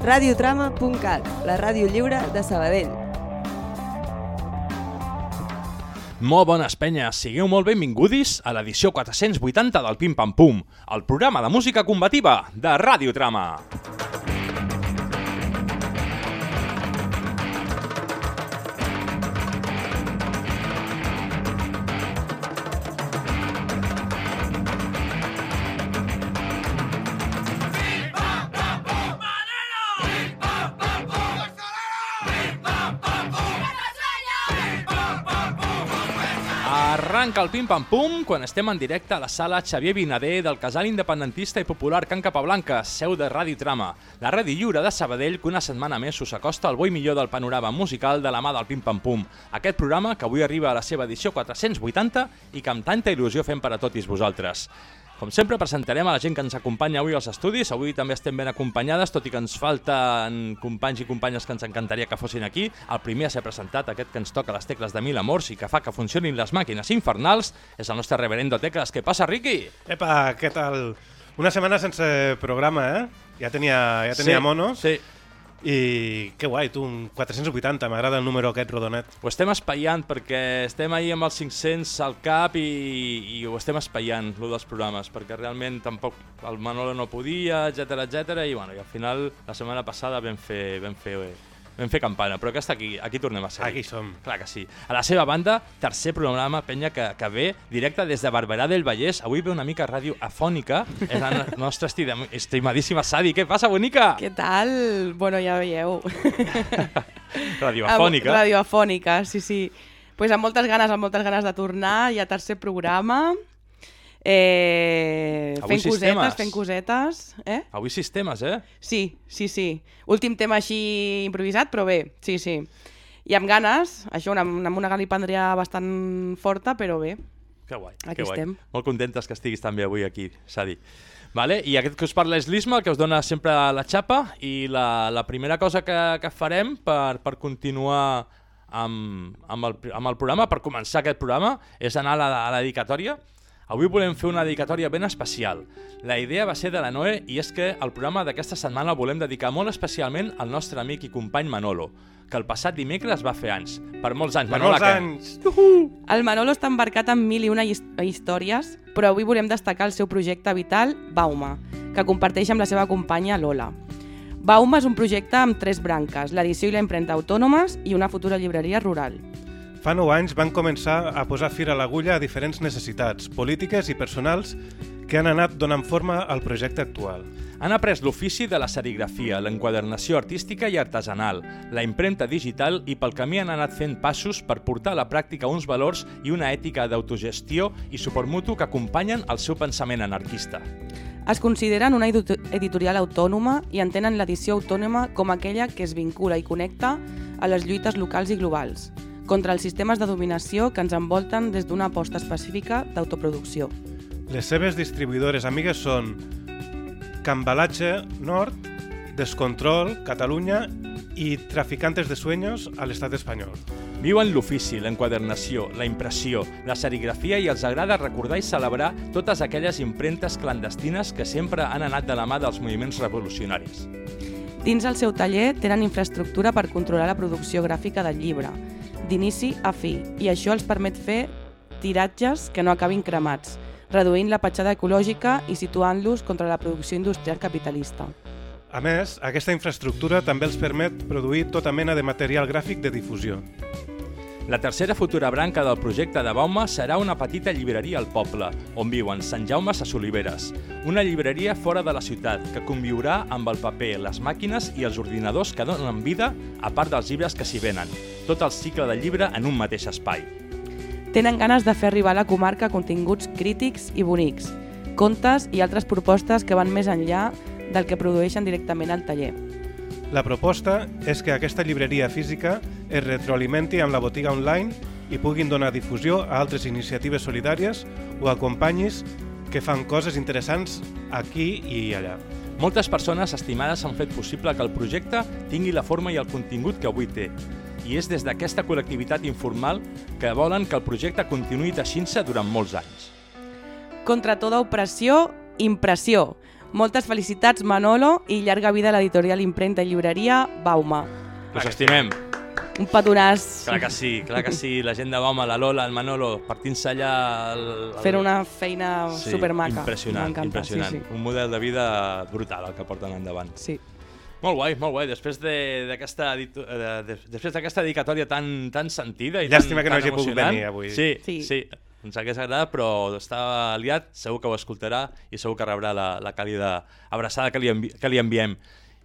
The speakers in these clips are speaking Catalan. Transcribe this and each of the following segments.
radiotrama.cat, la ràdio lliure de Sabadell. Molt bones penyes, sigueu molt benvingudis a l'edició 480 del Pim Pam Pum, el programa de música combativa de Radiotrama. Arranca el Pim Pam Pum quan estem en directe a la sala Xavier Vinader del casal independentista i popular Can Capablanca, seu de Ràdio Trama, la ràdio lliure de Sabadell que una setmana més us acosta al bo i millor del panorama musical de la mà del Pim Pam Pum. Aquest programa que avui arriba a la seva edició 480 i que amb tanta il·lusió fem per a tots vosaltres. Com sempre, presentarem a la gent que ens acompanya avui als estudis. Avui també estem ben acompanyades, tot i que ens falten companys i companyes que ens encantaria que fossin aquí. El primer a ser presentat, aquest que ens toca les tecles de mil amors i que fa que funcionin les màquines infernals, és el nostre reverendo Tecles. Què passa, Riqui? Epa, què tal? Una setmana sense programa, eh? Ja tenia, ja tenia sí, monos. Sí, I que guai, tu, un 480, m'agrada el número aquest rodonet. ho estem espaiant perquè estem ahir amb els 500 al cap i, i ho estem espaiant, lo dels programes, perquè realment tampoc el Manolo no podia, etc etc i, bueno, i al final la setmana passada vam fer, vam fer, vam fer campana, però aquesta aquí, aquí tornem a ser. Aquí som. Clar que sí. A la seva banda, tercer programa, penya, que, que ve directe des de Barberà del Vallès. Avui ve una mica ràdio afònica. És la no- nostra estima- estimadíssima Sadi. Què passa, bonica? Què tal? Bueno, ja veieu. Ràdio Amb- afònica. Radioafònica, sí, sí. pues amb moltes ganes, amb moltes ganes de tornar. Hi ha tercer programa. Eh, Avui fent sistemes. cosetes, fent cosetes. Eh? Avui sistemes, eh? Sí, sí, sí. Últim tema així improvisat, però bé, sí, sí. I amb ganes, això, amb, amb una galipandria bastant forta, però bé. Que guai, Aquí que guai. estem. Molt contentes que estiguis també avui aquí, Sadi. Vale? I aquest que us parla és l'Isma, el que us dona sempre la xapa, i la, la primera cosa que, que farem per, per continuar amb, amb, el, amb el programa, per començar aquest programa, és anar a la, a la dedicatòria. Avui volem fer una dedicatòria ben especial. La idea va ser de la Noé i és que el programa d'aquesta setmana el volem dedicar molt especialment al nostre amic i company Manolo, que el passat dimecres va fer anys. Per molts anys, Per Manolo. molts que- anys! El Manolo està embarcat en mil i una his històries, però avui volem destacar el seu projecte vital, Bauma, que comparteix amb la seva companya Lola. Bauma és un projecte amb tres branques, l'edició i la impremta autònomes i una futura llibreria rural. Fa 9 anys van començar a posar fir a l'agulla a diferents necessitats polítiques i personals que han anat donant forma al projecte actual. Han après l'ofici de la serigrafia, l'enquadernació artística i artesanal, la impremta digital i pel camí han anat fent passos per portar a la pràctica uns valors i una ètica d'autogestió i suport mutu que acompanyen el seu pensament anarquista. Es consideren una editorial autònoma i entenen l'edició autònoma com aquella que es vincula i connecta a les lluites locals i globals, contra els sistemes de dominació que ens envolten des d'una aposta específica d'autoproducció. Les seves distribuïdores amigues són Cambalatge Nord, Descontrol, Catalunya i Traficantes de Sueños a l'estat espanyol. Viuen l'ofici, l'enquadernació, la impressió, la serigrafia i els agrada recordar i celebrar totes aquelles impremtes clandestines que sempre han anat de la mà dels moviments revolucionaris. Dins el seu taller tenen infraestructura per controlar la producció gràfica del llibre, d'inici a fi, i això els permet fer tiratges que no acabin cremats, reduint la petjada ecològica i situant-los contra la producció industrial capitalista. A més, aquesta infraestructura també els permet produir tota mena de material gràfic de difusió. La tercera futura branca del projecte de Bauma serà una petita llibreria al poble, on viuen Sant Jaume a Oliveres. Una llibreria fora de la ciutat, que conviurà amb el paper, les màquines i els ordinadors que donen vida, a part dels llibres que s'hi venen. Tot el cicle del llibre en un mateix espai. Tenen ganes de fer arribar a la comarca continguts crítics i bonics, contes i altres propostes que van més enllà del que produeixen directament al taller. La proposta és que aquesta llibreria física es retroalimenti amb la botiga online i puguin donar difusió a altres iniciatives solidàries o a companyis que fan coses interessants aquí i allà. Moltes persones estimades han fet possible que el projecte tingui la forma i el contingut que avui té. I és des d'aquesta col·lectivitat informal que volen que el projecte continuï teixint-se durant molts anys. Contra tota opressió, impressió. Moltes felicitats, Manolo, i llarga vida a l'editorial impremta i llibreria Bauma. Us estimem. Un petonàs. Clar que sí, clar que sí. La gent de Bauma, la Lola, el Manolo, partint-se allà... El, el... Fer una feina sí, supermaca. Impressionant, impressionant. Sí, sí. Un model de vida brutal el que porten endavant. sí. Molt guai, molt guai. Després de- d'aquesta editu- eh, de, després d'aquesta dedicatòria tan, tan sentida i Llàstima tan, que no tan hagi pogut venir avui. Sí, sí, Sí. Ens hagués agradat, però està liat, segur que ho escoltarà i segur que rebrà la, la càlida abraçada que li, envi que li enviem.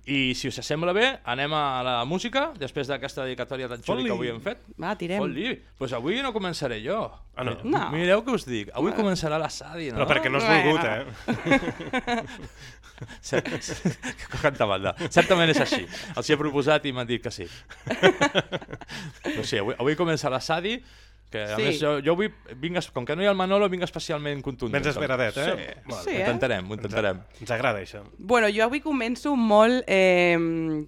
I si us sembla bé, anem a la música, després d'aquesta dedicatòria tan xuli que avui hem fet. Va, tirem. Fot-li. Pues avui no començaré jo. Ah, no? No. Mireu què us dic. Avui començarà la Sadi, no? Però perquè no has volgut, eh? Cert, Quanta banda. Certament és així. Els hi he proposat i m'han dit que sí. Però sí, avui, avui comença la Sadi, que a Sí. més jo, jo avui vinc, com que no hi ha el Manolo, vinc especialment contundent. Vens esveradet, eh? Sí, Molt Sí, ho eh? intentarem, ho intentarem. Ens agrada això. Bueno, jo avui començo molt, eh,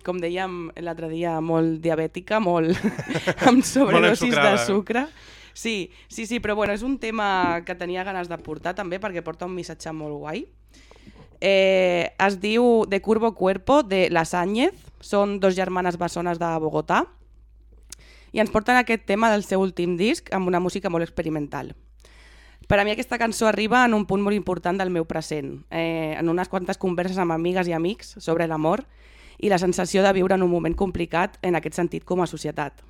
com dèiem l'altre dia, molt diabètica, molt amb sobredosis de sucre. Sí, sí, sí, però bueno, és un tema que tenia ganes de portar també perquè porta un missatge molt guai. Eh, es diu De Curvo Cuerpo, de Las Áñez. Són dos germanes bessones de Bogotà. I ens porten aquest tema del seu últim disc amb una música molt experimental. Per a mi aquesta cançó arriba en un punt molt important del meu present, eh, en unes quantes converses amb amigues i amics sobre l'amor i la sensació de viure en un moment complicat en aquest sentit com a societat.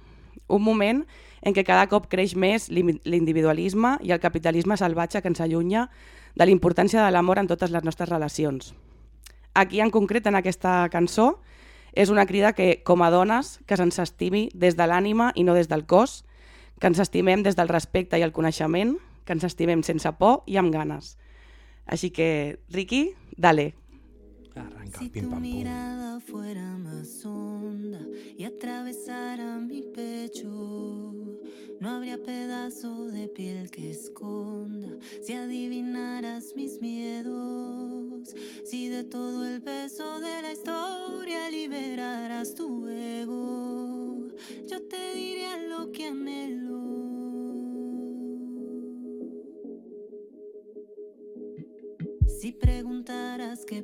Un moment en què cada cop creix més l'individualisme i el capitalisme salvatge que ens allunya de la importància de l'amor en totes les nostres relacions. Aquí, en concret, en aquesta cançó, és una crida que, com a dones, que se'ns estimi des de l'ànima i no des del cos, que ens estimem des del respecte i el coneixement, que ens estimem sense por i amb ganes. Així que, Ricky, dale. Arranca Si pim tu pam mirada fuera más honda y atravesara mi pecho, no habría pedazo de piel que esconda. Si adivinaras mis miedos, si de todo el peso de la historia liberaras tu ego, yo te diría lo que anhelo. Si preguntaras qué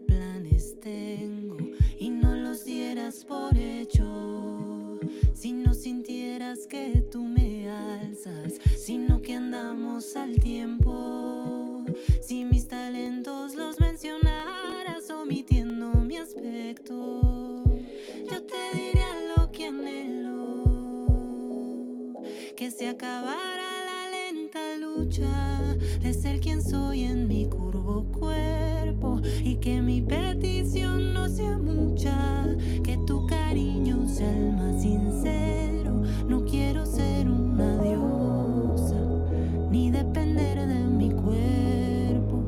tengo y no los dieras por hecho, si no sintieras que tú me alzas, sino que andamos al tiempo, si mis talentos los mencionaras omitiendo mi aspecto, yo te diría lo que anhelo, que se acabara la lenta lucha de ser quien soy en mi curvo cuerpo y que mi petición no sea mucha, que tu cariño sea el más sincero. No quiero ser una diosa ni depender de mi cuerpo.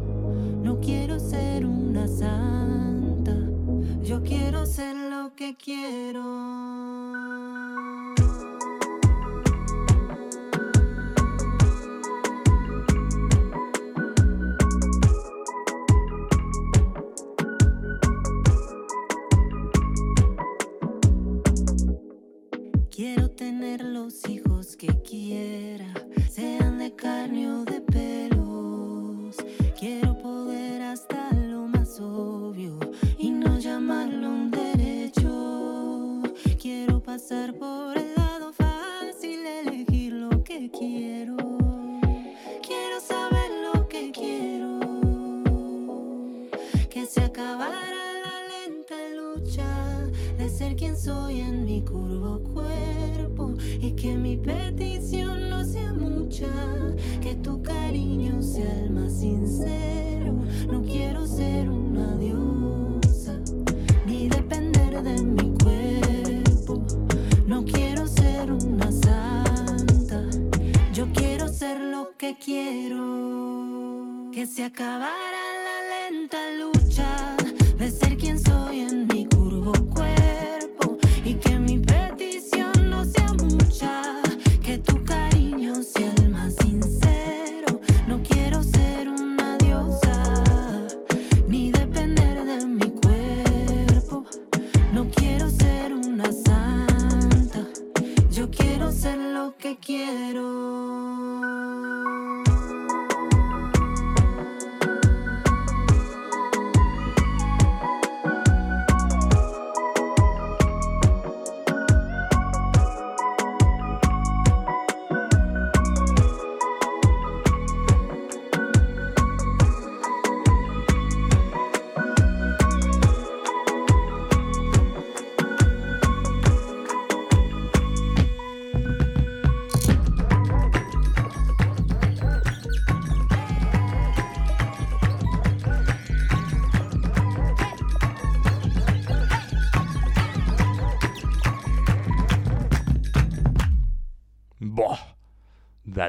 No quiero ser una santa, yo quiero ser lo que quiero. Pasar por el lado fácil, elegir lo que quiero. Quiero saber lo que quiero. Que se acabara la lenta lucha de ser quien soy en mi curvo cuerpo y que mi petición no sea mucha, que tu cariño sea el más sincero. No quiero ser una diosa ser lo que quiero. Que se acabara la lenta lucha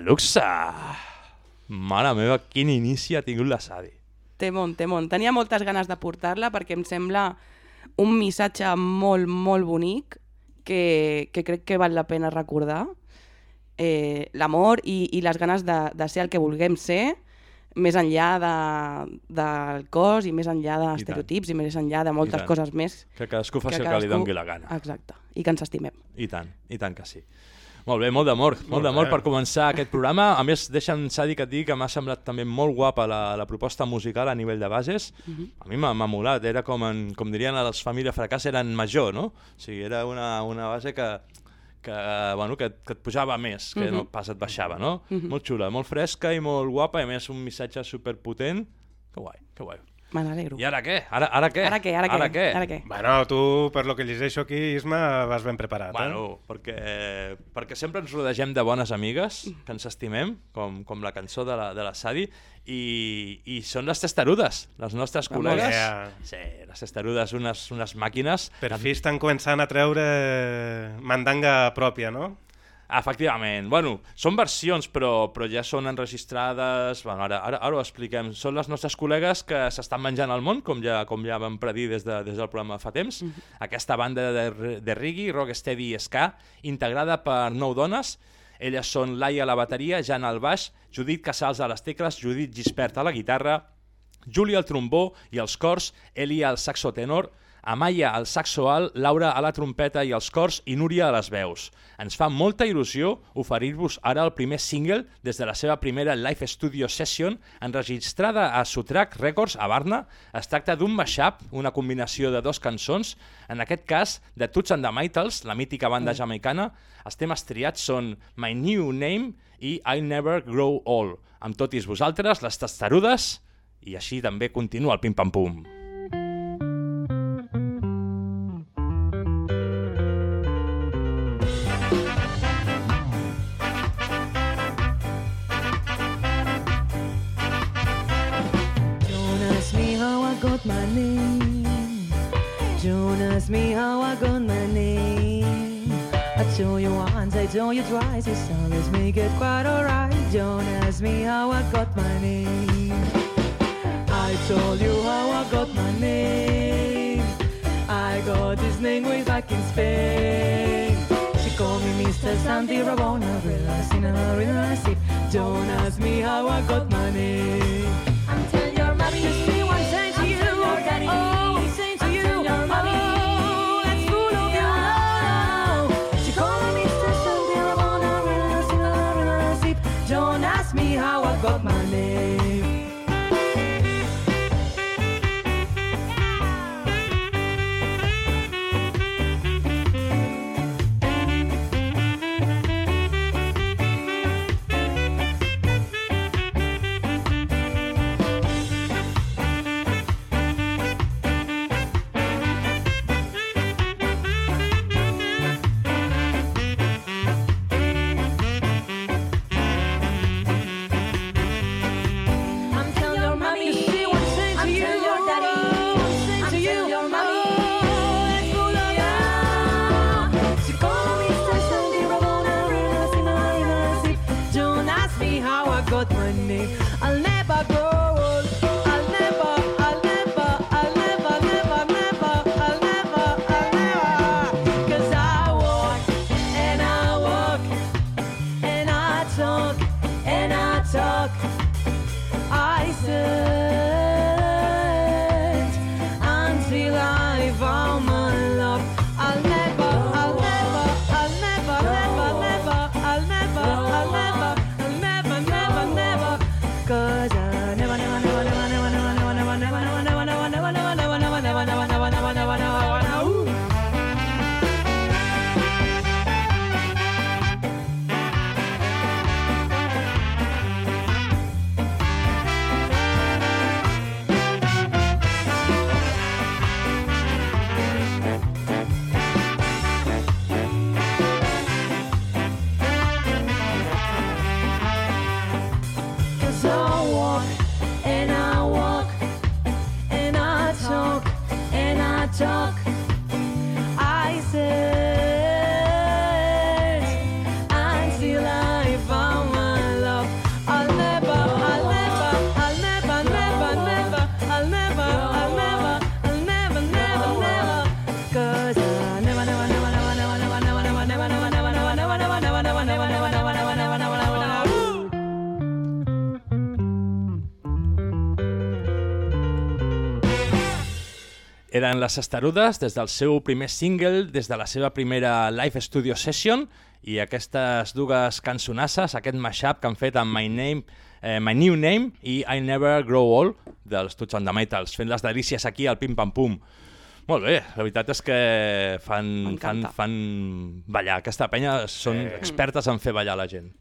luxe. Mare meva, quin inici ha tingut la Sadi. Temon, temon. Tenia moltes ganes de portar-la perquè em sembla un missatge molt, molt bonic que, que crec que val la pena recordar. Eh, L'amor i, i les ganes de, de ser el que vulguem ser, més enllà de, del cos i més enllà d'estereotips i, i més enllà de moltes coses més. Que cadascú faci que el que li cadascú- doni la gana. Exacte. I que ens estimem. I tant, i tant que sí. Molt bé, molt d'amor, molt, Molt d'amor per començar aquest programa. A més, deixa'm, Sadi, que et digui que m'ha semblat també molt guapa la, la proposta musical a nivell de bases. A mi m'ha molat, era com, en, com dirien les famílies fracàs, eren major, no? O sigui, era una, una base que, que, bueno, que, que et pujava més, que no pas et baixava, no? Molt xula, molt fresca i molt guapa, i a més un missatge superpotent. Que guai, que guai. Me n'alegro. I ara què? Ara, ara què? Ara què? Ara què? Ara què? Ara què? Bueno, tu, per lo que llegeixo aquí, Isma, vas ben preparat, Bueno, eh? perquè, perquè sempre ens rodegem de bones amigues que ens estimem, com, com la cançó de la, de la Sadi, i, i són les testarudes, les nostres Vamos col·legues. allá. Sí, les testarudes, unes, unes màquines. Per fi estan començant a treure mandanga pròpia, no? Efectivament. Bueno, són versions, però, però ja són enregistrades... Bueno, ara, ara, ara ho expliquem. Són les nostres col·legues que s'estan menjant al món, com ja, com ja vam predir des, de, des del programa fa temps. Aquesta banda de, de reggae, rocksteady i ska, integrada per nou dones. Elles són Laia a la bateria, Jan al baix, Judit Casals a les tecles, Judit Gispert a la guitarra, Júlia al trombó i els cors, Elia al saxo tenor, Amaya al saxo alt, Laura a la trompeta i els cors i Núria a les veus. Ens fa molta il·lusió oferir-vos ara el primer single des de la seva primera live studio session enregistrada a Sutrac Records a Barna. Es tracta d'un mashup, una combinació de dos cançons, en aquest cas de Toots and the Maytals, la mítica banda jamaicana. Els temes triats són My New Name i I'll Never Grow Old. Amb tot i vosaltres, les testarudes, i així també continua el pim-pam-pum. Don't told you once, I got my name Don't ask me how I got my name I told you once, I told you twice, it's always make it quite alright. Don't ask me how I got my name. I told you how I got my name. I got this name way back in Spain. Mr. Santi Rabona, realizing realized it. Don't ask me how I got my name. Eren les Estarudes des del seu primer single, des de la seva primera live studio session i aquestes dues cançonasses, aquest mashup que han fet amb My Name, eh, My New Name i I Never Grow Old dels Tots and the Metals, fent les delícies aquí al Pim Pam Pum. Molt bé, la veritat és que fan, fan, fan ballar. Aquesta penya són Eh. expertes en fer ballar la gent.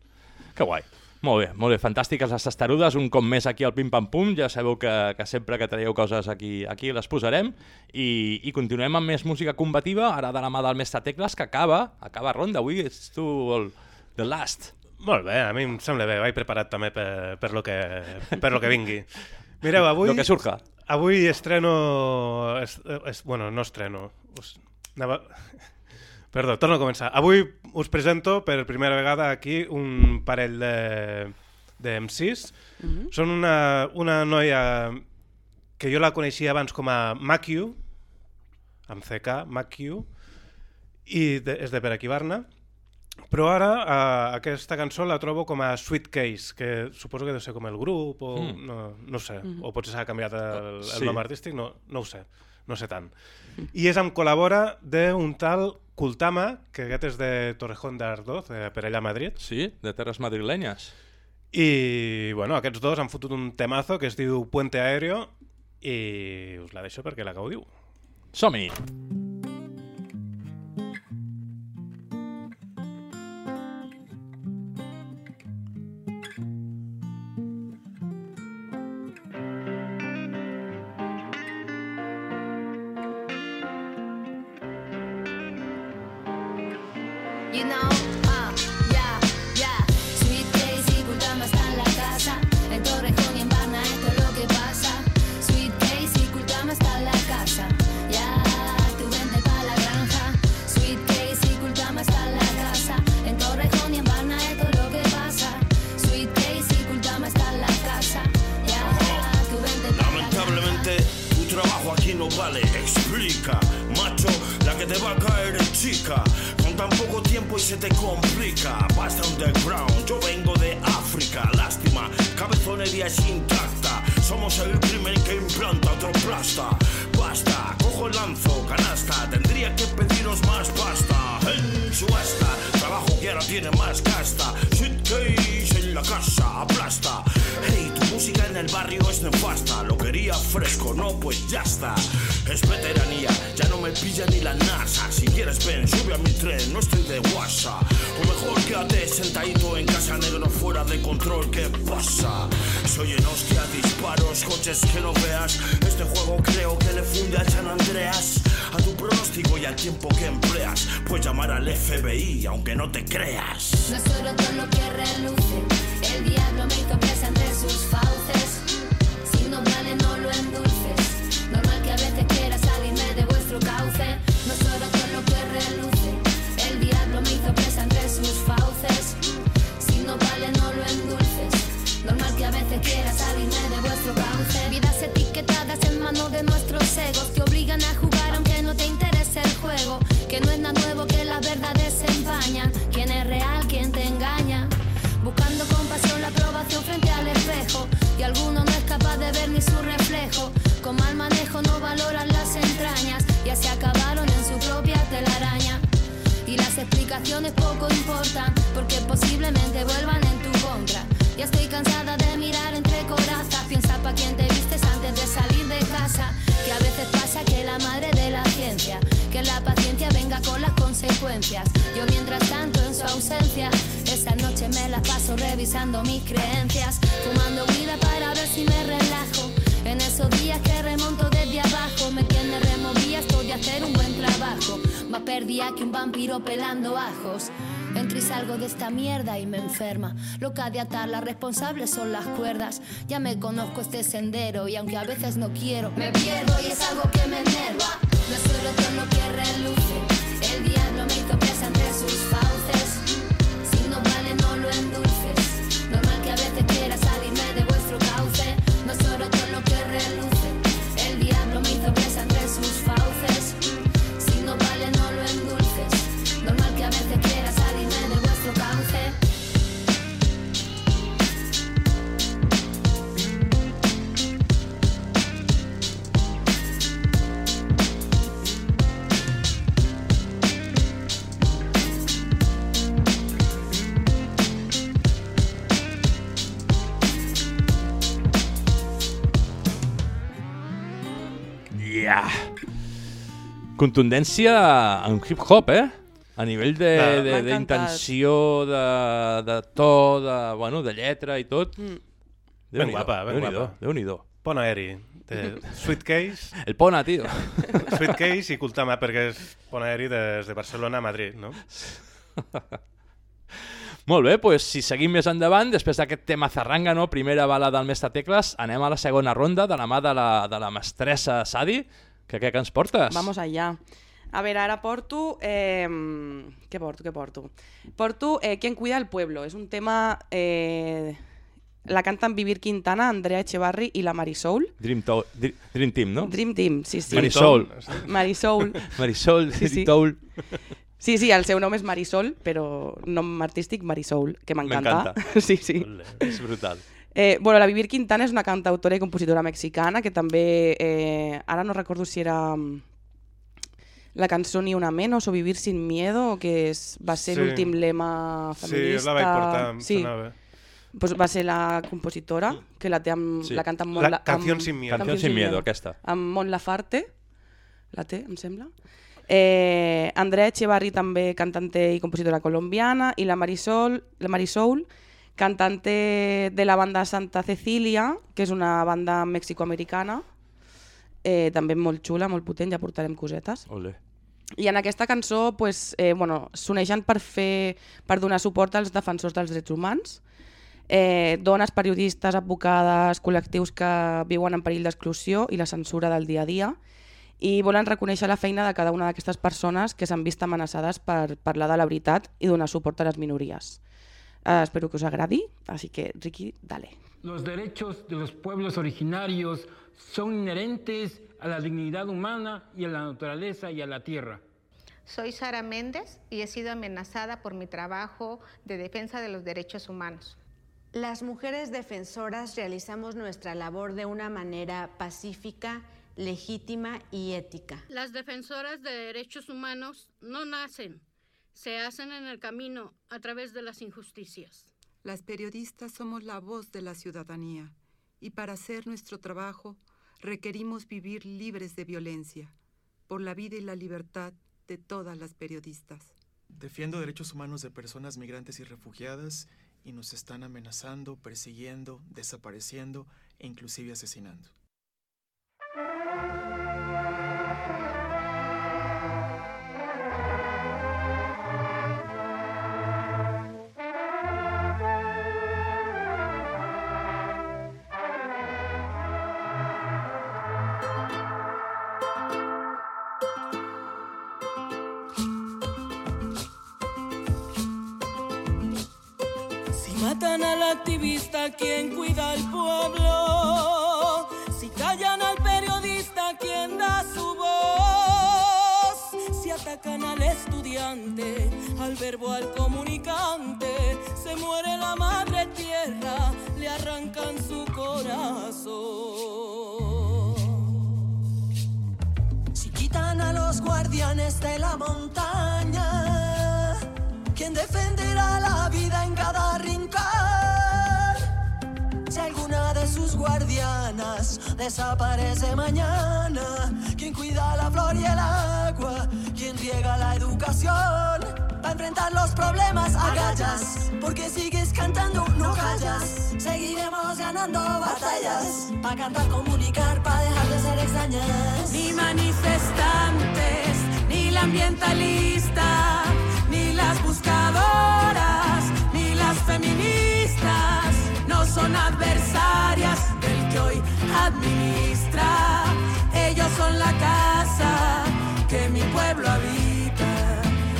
Que guai. Molt bé, molt bé, fantàstiques les testarudes, un cop més aquí al Pim Pam Pum, ja sabeu que, que sempre que traieu coses aquí, aquí les posarem i, i continuem amb més música combativa, ara de la mà del mestre Tecles, que acaba, acaba ronda, avui ets tu el, the last. Molt bé, a mi em sembla bé, vaig preparat també per, per, lo, que, per lo que vingui. Mireu, avui, Lo que surja. avui estreno... Es, es, bueno, no estreno. Us, anava... Perdó, torno a començar. Avui us presento per primera vegada aquí un parell de, de MCs. Mm -hmm. Són una, una noia que jo la coneixia abans com a Makiu, amb CK, Makiu, i de, és de per aquí Barna. Però ara uh, aquesta cançó la trobo com a Sweet Case, que suposo que deu ser com el grup, o Mm. no, no ho sé, o potser s'ha canviat el, el Sí. nom artístic, no, no ho sé, no sé tant. I és amb col·labora d'un tal Kultama, que aquest és de Torrejón de Ardoz, eh, per allà a Madrid, Sí, de terres madrilenyes. i bueno, aquests dos han fotut un temazo que es diu Puente Aéreo i us la deixo perquè la gaudiu. Som-hi! You enferma. Loca de atar, las responsables son las cuerdas. Ya me conozco este sendero y aunque a veces no quiero, me pierdo y es algo que me enerva. Contundència en hip-hop, eh? A nivell de- Ah. de- d'intenció, de, de to, de, bueno, de lletra i tot. Mm. Ben guapa, ben guapa. Déu-n'hi-do. Pont aeri, de Sweet Case, El Pona, tio. Sweet Case i Cultama, perquè és pont aeri des de Barcelona a Madrid, no? Molt bé, doncs si seguim més endavant, després d'aquest tema zarranga, no? primera bala del mestre Tecles, anem a la segona ronda de la mà de la, de la mestressa Sadi, que què que ens portes? Vamos allá. A ver, ara porto... Eh, què porto, què porto? Porto eh, Quien cuida el pueblo. És un tema... Eh, la canten Vivir Quintana, Andrea Echevarri i la Marisol. Dream, Dream Team, no? Dream Team, sí, sí. Marisol. Marisol. Marisol, Sí, sí. Toul. Sí, sí, el seu nom és Marisol, però nom artístic Marisol, que m'encanta. M'encanta. Sí, sí. És brutal. Eh, bueno, la Vivir Quintana és una cantautora i compositora mexicana que també, eh, ara no recordo si era mm, la cançó Ni una menos o Vivir sin miedo, que és, va ser Sí. l'últim lema Sí, feminista. la vaig portar, em sí. sonava. Pues va ser la compositora, que la té amb, Sí. la canta amb La La- Canción amb- sin miedo. Canción sin miedo, aquesta. amb Mon Lafarte, la té, em sembla. Eh, Andrea Echevarri també cantante i compositora colombiana i la Marisol, la Marisol cantante de la banda Santa Cecilia, que és una banda mexicoamericana, eh, també molt xula, molt potent, ja portarem cosetes. Ole. I en aquesta cançó pues, eh, bueno, s'uneixen per, fer, per donar suport als defensors dels drets humans, eh, dones, periodistes, advocades, col·lectius que viuen en perill d'exclusió i la censura del dia a dia, i volen reconèixer la feina de cada una d'aquestes persones que s'han vist amenaçades per parlar de la veritat i donar suport a les minories. Eh, espero que us agradi, així que, Ricky, dale. Los derechos de los pueblos originarios son inherentes a la dignidad humana y a la naturaleza y a la tierra. Soy Sara Méndez y he sido amenazada por mi trabajo de defensa de los derechos humanos. Las mujeres defensoras realizamos nuestra labor de una manera pacífica, legítima y ética. Las defensoras de derechos humanos no nacen, se hacen en el camino a través de las injusticias. Las periodistas somos la voz de la ciudadanía y para hacer nuestro trabajo requerimos vivir libres de violencia, por la vida y la libertad de todas las periodistas. Defiendo derechos humanos de personas migrantes y refugiadas y nos están amenazando, persiguiendo, desapareciendo e inclusive asesinando. ¿Quién cuida al pueblo? Si callan al periodista, ¿quién da su voz? Si atacan al estudiante, al verbo, al comunicante, se muere la madre tierra, le arrancan su corazón. Si quitan a los guardianes de la montaña, ¿quién defenderá la vida en cada rincón? Guardianas desaparece mañana, ¿quién cuida la flor y el agua? ¿Quién riega la educación? Para enfrentar los problemas agallas, porque sigues cantando, no callas. Seguiremos ganando batallas, para cantar, comunicar, para dejar de ser extrañas. Ni manifestantes, ni la ambientalista, ni las buscadoras, ni las feministas, son adversarias del que hoy administra. Ellos son la casa que mi pueblo habita,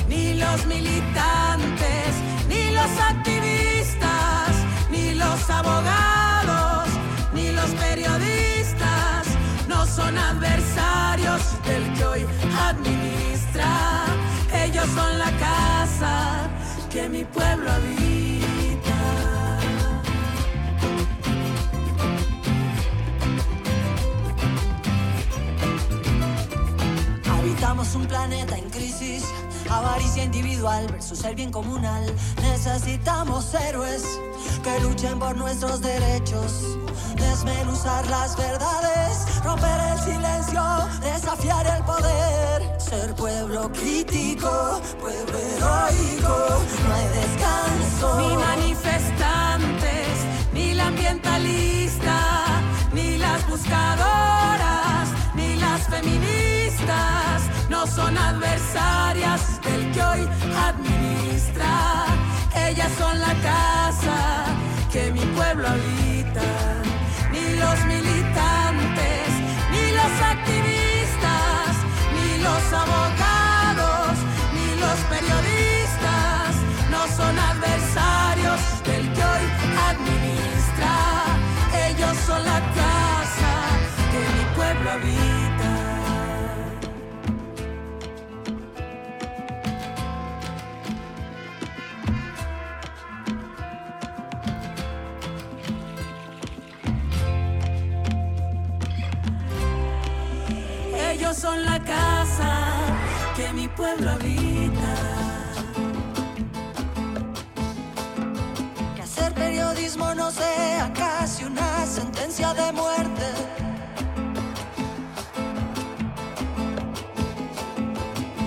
ni los militantes, ni los activistas, ni los abogados, ni los periodistas, no son adversarios del que hoy administra. Ellos son la casa que mi pueblo habita. Un planeta en crisis, avaricia individual versus el bien comunal. Necesitamos héroes que luchen por nuestros derechos, desmenuzar las verdades, romper el silencio, desafiar el poder, ser pueblo crítico, pueblo heroico, no hay descanso. Ni manifestantes, ni la ambientalista, ni las buscadoras, ni las feministas, no son adversarias del que hoy administra. Ellas son la casa que mi pueblo habita, ni los militantes, ni los activistas, ni los abogados, ni los periodistas, no son adversarios del que hoy administra. Ellos son la casa que mi pueblo habita. Son la casa que mi pueblo habita. Que hacer periodismo no sea casi una sentencia de muerte.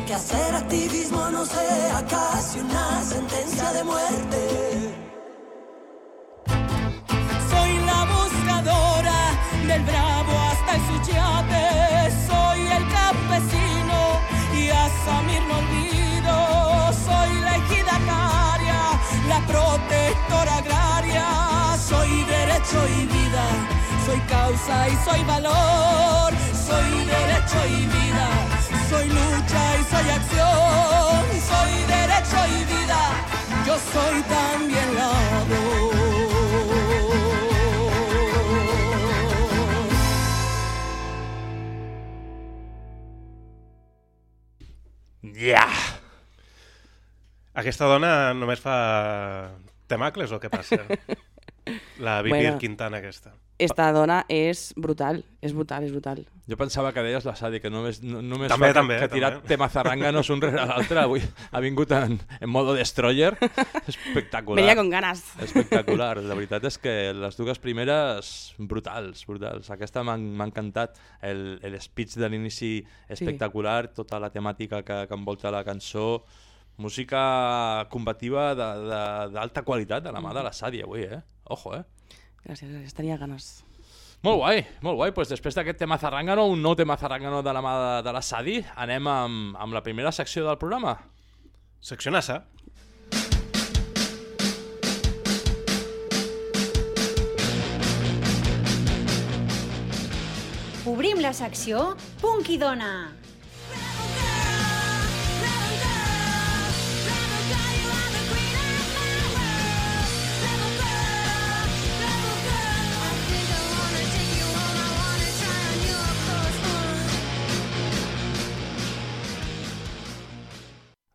Que hacer activismo no sea casi una sentencia de muerte. Soy la buscadora del bravo hasta el. Soy el y a Samir no olvido. Soy la ejidataria, la protectora agraria. Soy derecho y vida, soy causa y soy valor. Soy derecho y vida, soy lucha y soy acción. Soy derecho y vida, yo soy también la voz. Ja! Aquesta dona només fa temacles o què passa? La Vivir Bueno. Quintana aquesta. Esta dona és brutal, és brutal, és brutal. Jo pensava que deies la Sadi, que només, no, només També, fa que, també, que ha tirat tema zarranganos un rere l'altre. Avui ha vingut en, en modo destroyer. Espectacular. Venía con ganas. Espectacular. La veritat és que les dues primeres, brutals, brutals. Aquesta m'ha encantat. El, el speech de l'inici espectacular, tota la temàtica que, que envolta la cançó, música combativa de- de- d'alta qualitat de la mà de la Sadi avui, eh? Ojo, eh? Gràcies, gràcies. Tenia ganes. Molt guai, molt guai. Pues després d'aquest tema zarrangano, un nou tema zarrangano de la mà de, de la Sadi, anem amb, amb la primera secció del programa. Secció NASA. Obrim la secció Punk i Dona.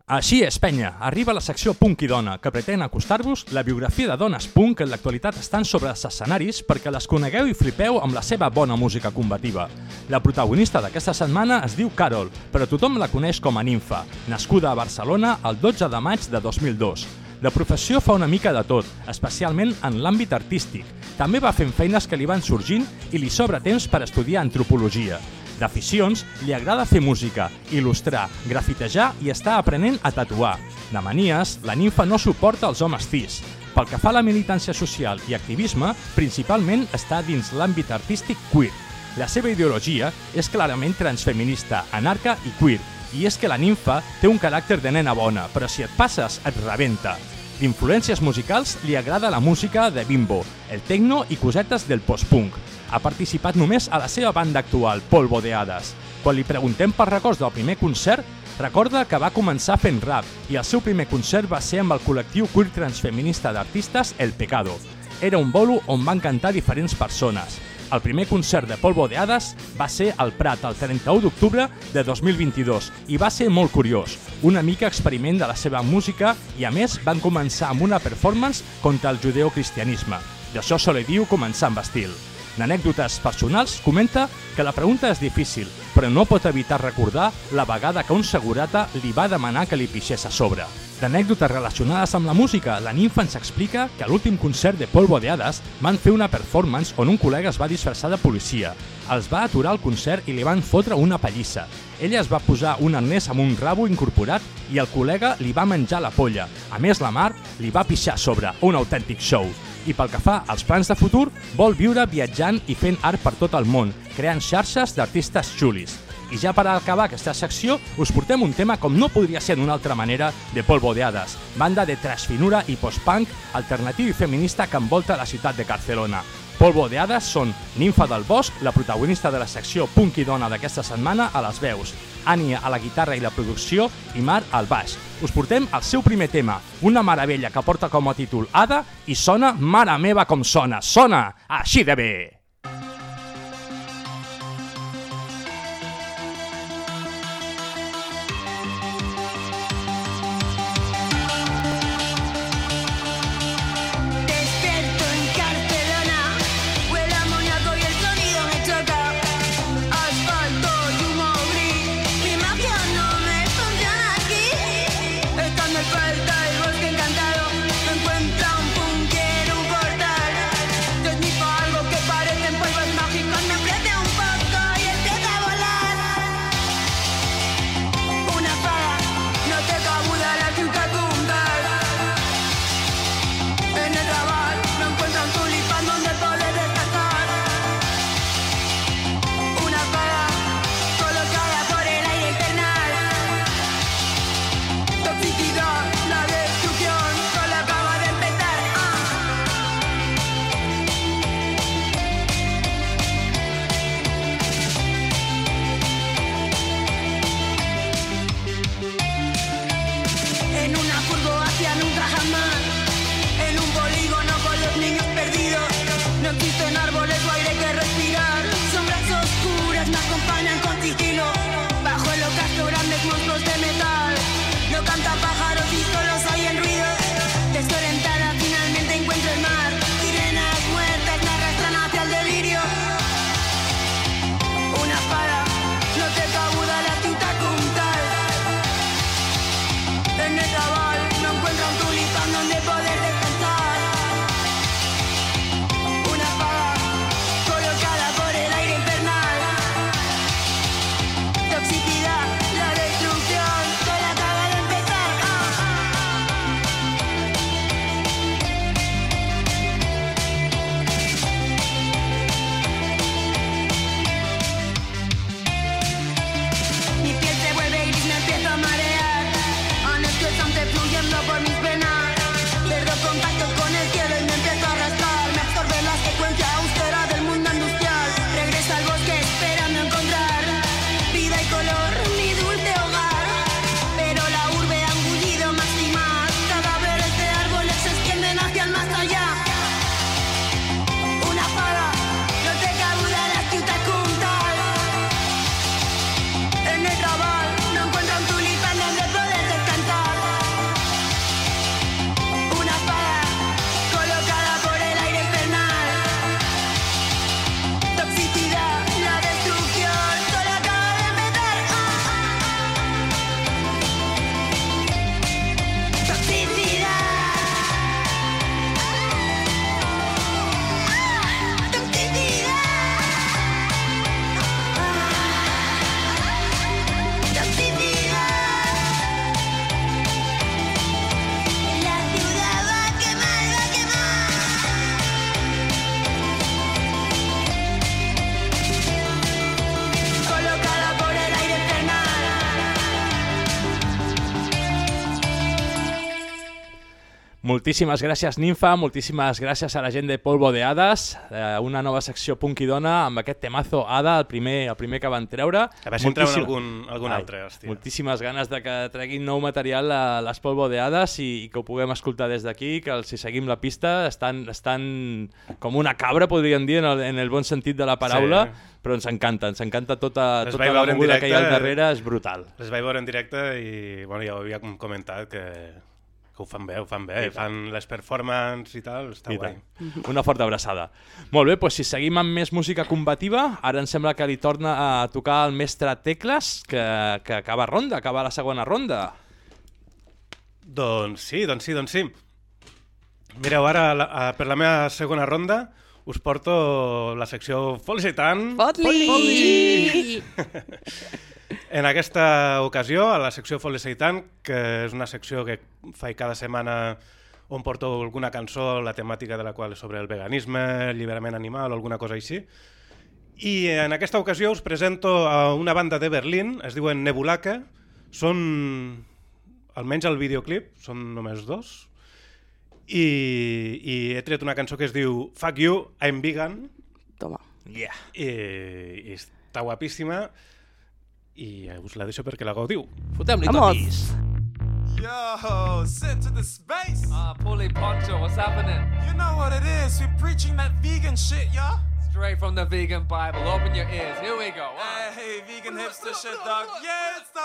Així és, penya, arriba la secció Punk i Dona, que pretén acostar-vos la biografia de dones punk que en l'actualitat estan sobre els escenaris perquè les conegueu i flipeu amb la seva bona música combativa. La protagonista d'aquesta setmana es diu Carol, però tothom la coneix com a Ninfa, nascuda a Barcelona el 12 de maig de 2002. De professió fa una mica de tot, especialment en l'àmbit artístic. També va fent feines que li van sorgint i li sobra temps per estudiar antropologia. D'aficions, li agrada fer música, il·lustrar, grafitejar i està aprenent a tatuar. De manies, la ninfa no suporta els homes cis. Pel que fa a la militància social i activisme, principalment està dins l'àmbit artístic queer. La seva ideologia és clarament transfeminista, anarca i queer, i és que la ninfa té un caràcter de nena bona, però si et passes, et rebenta. D'influències musicals li agrada la música de bimbo, el techno i cosetes del post-punk. Ha participat només a la seva banda actual, Polvo de Hades. Quan li preguntem per records del primer concert, recorda que va començar fent rap i el seu primer concert va ser amb el col·lectiu queer transfeminista d'artistes El Pecado. Era un bolo on van cantar diferents persones. El primer concert de Polvo de Hades va ser al Prat el 31 d'octubre de 2022 i va ser molt curiós, una mica experiment de la seva música i a més van començar amb una performance contra el judeocristianisme. D'això se li diu començar amb estil. D'anècdotes personals, comenta que la pregunta és difícil, però no pot evitar recordar la vegada que un segurata li va demanar que li pixés a sobre. D'anècdotes relacionades amb la música, la ninfa ens explica que a l'últim concert de Polvo de Hades van fer una performance on un col·lega es va disfressar de policia. Els va aturar el concert i li van fotre una pallissa. Ella es va posar un arnès amb un rabo incorporat i el col·lega li va menjar la polla. A més, la Mar li va pixar a sobre, un autèntic show. I pel que fa als plans de futur, vol viure viatjant i fent art per tot el món, creant xarxes d'artistes xulis. I ja per acabar aquesta secció, us portem un tema com no podria ser d'una altra manera de Polvo de Hades, banda de trashfinura i post-punk alternatiu i feminista que envolta la ciutat de Barcelona. Polvo de Hades són Ninfa del Bosc, la protagonista de la secció Punk i Dona d'aquesta setmana a les veus, Ània a la guitarra i la producció i Mar al baix. Us portem el seu primer tema, una meravella que porta com a títol Ada i sona Mare meva com sona, sona així de bé! Moltíssimes gràcies, Ninfa, moltíssimes gràcies a la gent de Polvo de Hades, eh, una nova secció Punk i Dona amb aquest temazo Ada, el primer, el primer que van treure. A veure si en treuen Moltíssim- algun- algun altre, hòstia. Moltíssimes ganes de que treguin nou material a les Polvo de Hades i, i que ho puguem escoltar des d'aquí, que els, si seguim la pista estan, estan com una cabra, podríem dir, en el, en el bon sentit de la paraula, Sí. però ens encanta, ens encanta tota, Les tota la moguda que hi ha al directe, darrere, és brutal. Les vaig veure en directe i bueno, ja ho havia com comentat que Que ho fan bé, ho fan bé, I tant. fan les performances i tal, està I guai. tant. Una forta abraçada. Molt bé, doncs si seguim amb més música combativa, ara em sembla que li torna a tocar el mestre Tecles, que, que acaba ronda, acaba la segona ronda. Doncs sí, doncs sí, doncs sí. Mireu, ara la, a, per la meva segona ronda us porto la secció Fols i tant. Fot-li! En aquesta ocasió, a la secció Fols i tant, que és una secció que faig cada setmana on porto alguna cançó, la temàtica de la qual és sobre el veganisme, alliberament animal o alguna cosa així. I en aquesta ocasió us presento a una banda de Berlín, es diuen Nebulake, són, almenys el videoclip, són només dos, i, i he tret una cançó que es diu Fuck You, I'm Vegan. Toma. Yeah. I, i està guapíssima i us la deixo perquè la gaudiu. Fotem-li Vamos. topis. Yo, sit to the space. Ah, uh, Bully Poncho, what's happening? You know what it is. We're preaching that vegan shit, y'all. Straight from the vegan Bible. Open your ears. Here we go. Hey, vegan hipster shit, dog. Yeah, it's the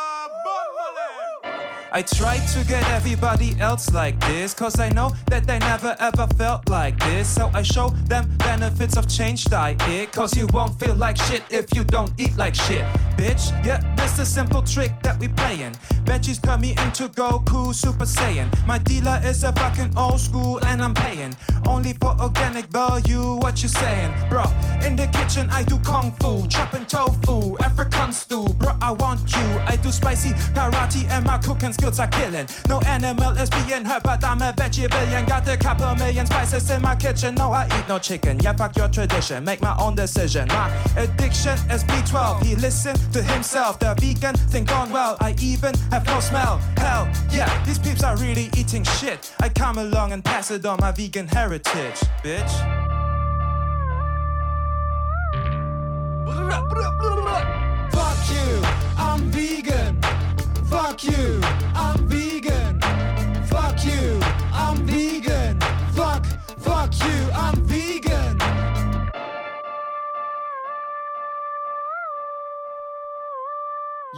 I try to get everybody else like this, cause I know that they never ever felt like this. So I show them benefits of change diet, cause you won't feel like shit if you don't eat like shit, bitch. Yeah, this is a simple trick that we playin'. Veggies turn me into Goku Super Saiyan. My dealer is a fucking old school and I'm paying only for organic value. What you saying, bro? In the kitchen I do kung fu, chopping tofu, African stew, bro. I want you. I do spicy karate and my cooking skills are killing. No animal is being hurt, but I'm a billion. Got a couple million spices in my kitchen. No, I eat no chicken. Yeah, fuck your tradition. Make my own decision. My addiction is B12. He listened to himself. The vegan thing gone well. I even have no smell. Hell, yeah, these peeps are really eating shit. I come along and pass it on my vegan heritage, bitch. Fuck you, I'm vegan. Fuck you, I'm vegan. Fuck you, I'm vegan. Fuck, fuck you, I'm vegan.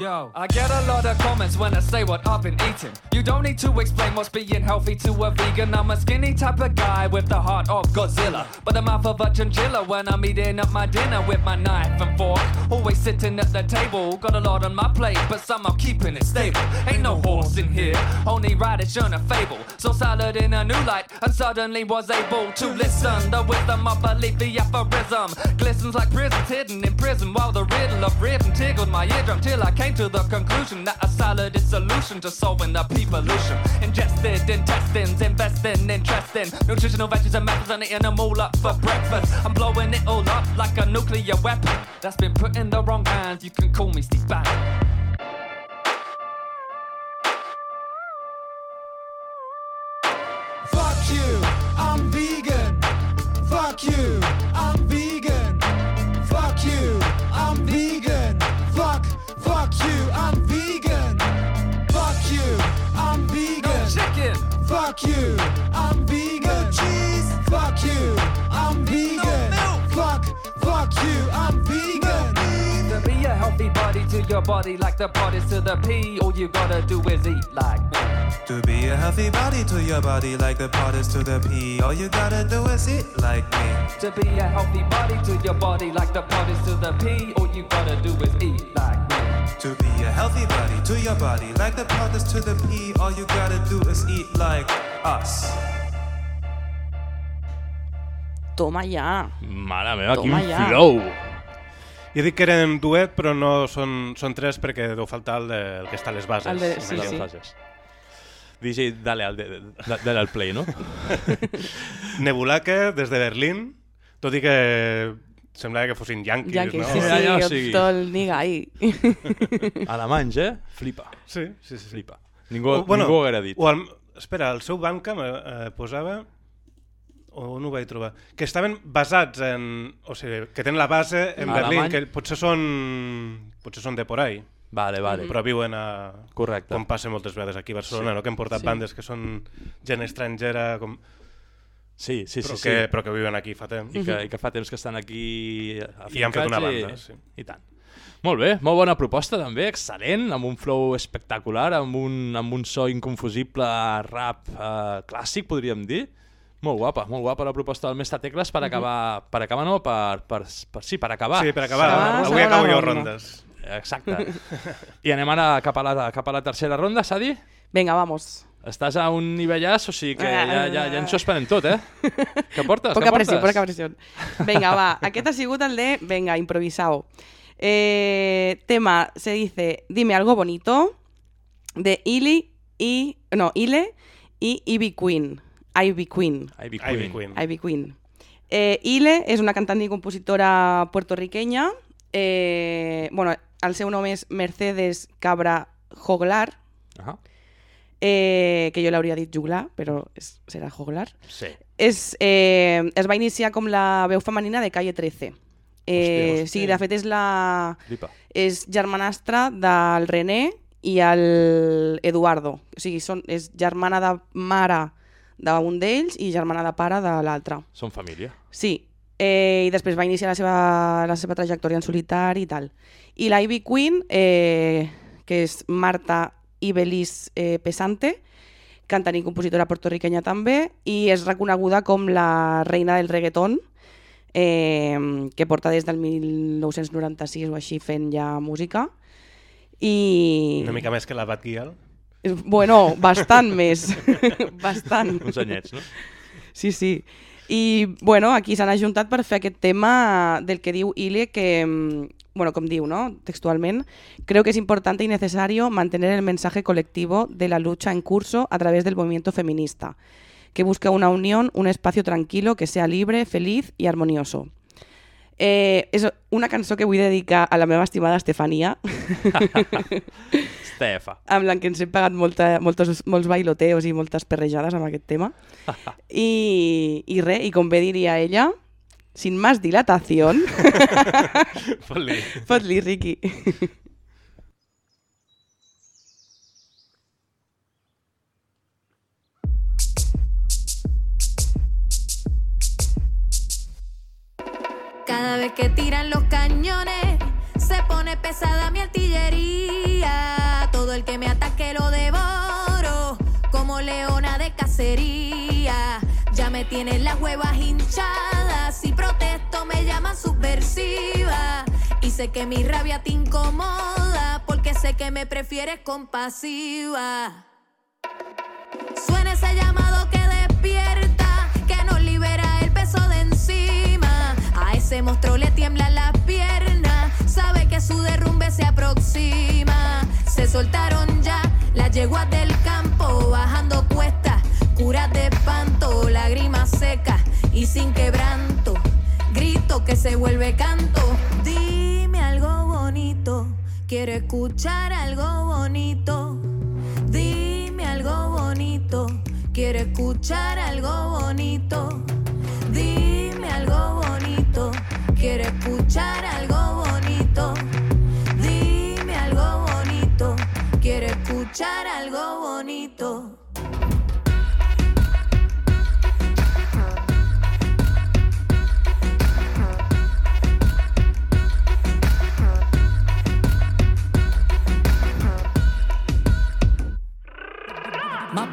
Yo, I get a lot of comments when I say what I've been eating. You don't need to explain what's being healthy to a vegan. I'm a skinny type of guy with the heart of Godzilla, but the mouth of a chinchilla when I'm eating up my dinner with my knife and fork. Always sitting at the table, got a lot on my plate, but somehow keeping it stable. Ain't no horse in here, only radish and a fable. So salad in a new light, and suddenly was able to listen. The wisdom of belief, the aphorism glistens like prisons hidden in prison. While the riddle of rhythm tickled my eardrum till I came to the conclusion that a solid is solution to solving the pollution. Ingested intestines, investing, interesting. Nutritional veggies and methods, and eating them all up for breakfast. I'm blowing it all up like a nuclear weapon that's been put in the wrong hands. You can call me Steve Bannon. Fuck you, I'm vegan. Cheese. Fuck you, I'm vegan. No milk. Fuck, fuck you, I'm vegan. To be a healthy body to your body like the parties to the P, all you gotta do is eat like me. To be a healthy body to your body like the parties to the P, all you gotta do is eat like me. To be a healthy body to your body like the parties to the P, all you gotta do is eat like me. To be a healthy body to your body like the parties to the P, all you gotta do is eat like us. Toma ja. Mare meva, Toma quin ja. flow! Jo dic que eren duet, però no són, són tres perquè deu faltar el, de, el que està a les bases. El de- sí, Les sí. fases. DJ, dale al, de, de, dale al play, no? Nebulake, des de Berlín, tot i que semblava que fossin yanquis, Yankees, no? sí, sí, Ja, ja, jo sí. tot el niga ahí. Alemanys, eh? Flipa. Sí, sí, sí. sí. Flipa. Ningú, O, bueno, ningú ho haguera dit. O el, espera, el seu Bandcamp eh, eh, posava on ho vaig trobar? Que estaven basats en... O sigui, que tenen la base en Alemany. Berlín, que potser són... Potser són de por ahí. Vale, vale. Però viuen a... Correcte. Com passa moltes vegades aquí a Barcelona, Sí. no? Que hem portat Sí. bandes que són gent estrangera, com... Sí, sí, però sí, que, sí. Però que viuen aquí fa temps. I que, I que fa temps que estan aquí I han fet una afincats banda, sí. I tant. Molt bé, molt bona proposta també, excel·lent, amb un flow espectacular, amb un, amb un so inconfusible rap eh, clàssic, podríem dir. Molt guapa, molt guapa la proposta del Mestre Tecles per acabar, per acabar no, per, per, per, sí, per acabar. Sí, per acabar. Segona- Avui acabo jo rondes. Exacte. I anem ara cap a la, cap a la tercera ronda, Sadi? Venga, vamos. Estàs a un nivellàs, o sigui que ja, ja, ja ens ho esperem tot, eh? Què portes? Poca pressió, poca pressió. Venga, va. Aquest ha sigut el de, venga, improvisado. Eh, tema, se dice, dime algo bonito, de Ili y, no, Ile y Ivy Queen. Ivy Queen. Ivy Ivy Queen. Ivy Queen. Eh, Ile és una cantant i compositora puertorriqueña. Eh, bueno, el seu nom és Mercedes Cabra Joglar, Ahà. Eh, que jo l'hauria dit juglar, però és, serà Joglar. Sí. És, eh, es va iniciar com la veu femenina de Calle 13. Eh, Hòstia, sí, de fet és la... Flipa. És germanastra del René i el Eduardo. O sigui, són, és germana de mare d'un d'ells i germana de pare de l'altre. Són família. Sí, eh, i després va iniciar la seva, la seva trajectòria en solitari i tal. I la Ivy Queen, eh, que és Marta Ibelis eh, Pesante, cantant i compositora portorriquenya també, i és reconeguda com la reina del reggaeton, eh, que porta des del 1996 o així fent ja música. I... Una mica més que la Bad Gyal. Bueno, bastant més. bastant. Uns anyets, no? Sí, sí. I, bueno, aquí s'han ajuntat per fer aquest tema del que diu Ile, que, bueno, com diu, ¿no? Textualment, creo que es importante y necesario mantener el mensaje colectivo de la lucha en curso a través del movimiento feminista, que busca una unión, un espacio tranquilo que sea libre, feliz y armonioso. Eh, és una cançó que vull dedicar a la meva estimada Estefania, Estefa. amb la que ens hem pagat molta, moltos, molts bailoteos i moltes perrejades amb aquest tema. I, i res, i com bé diria ella, sin más dilatación... Fot-li. Fot-li, Riqui. Cada vez que tiran los cañones, se pone pesada mi artillería. Todo el que me ataque lo devoro, como leona de cacería. Ya me tienen las huevas hinchadas, si protesto me llaman subversiva. Y sé que mi rabia te incomoda, porque sé que me prefieres compasiva. Suena ese llamado que despierta, que nos libera el peso de encima. A ese monstruo le tiemblan las piernas, sabe que su derrumbe se aproxima. Se soltaron ya las yeguas del campo, bajando cuestas, curas de espanto, lágrimas secas y sin quebranto. Grito que se vuelve canto. Dime algo bonito, quiero escuchar algo bonito. Dime algo bonito, quiero escuchar algo bonito. Dime algo bonito, quiero escuchar algo bonito. Dime algo bonito, quiero escuchar algo bonito.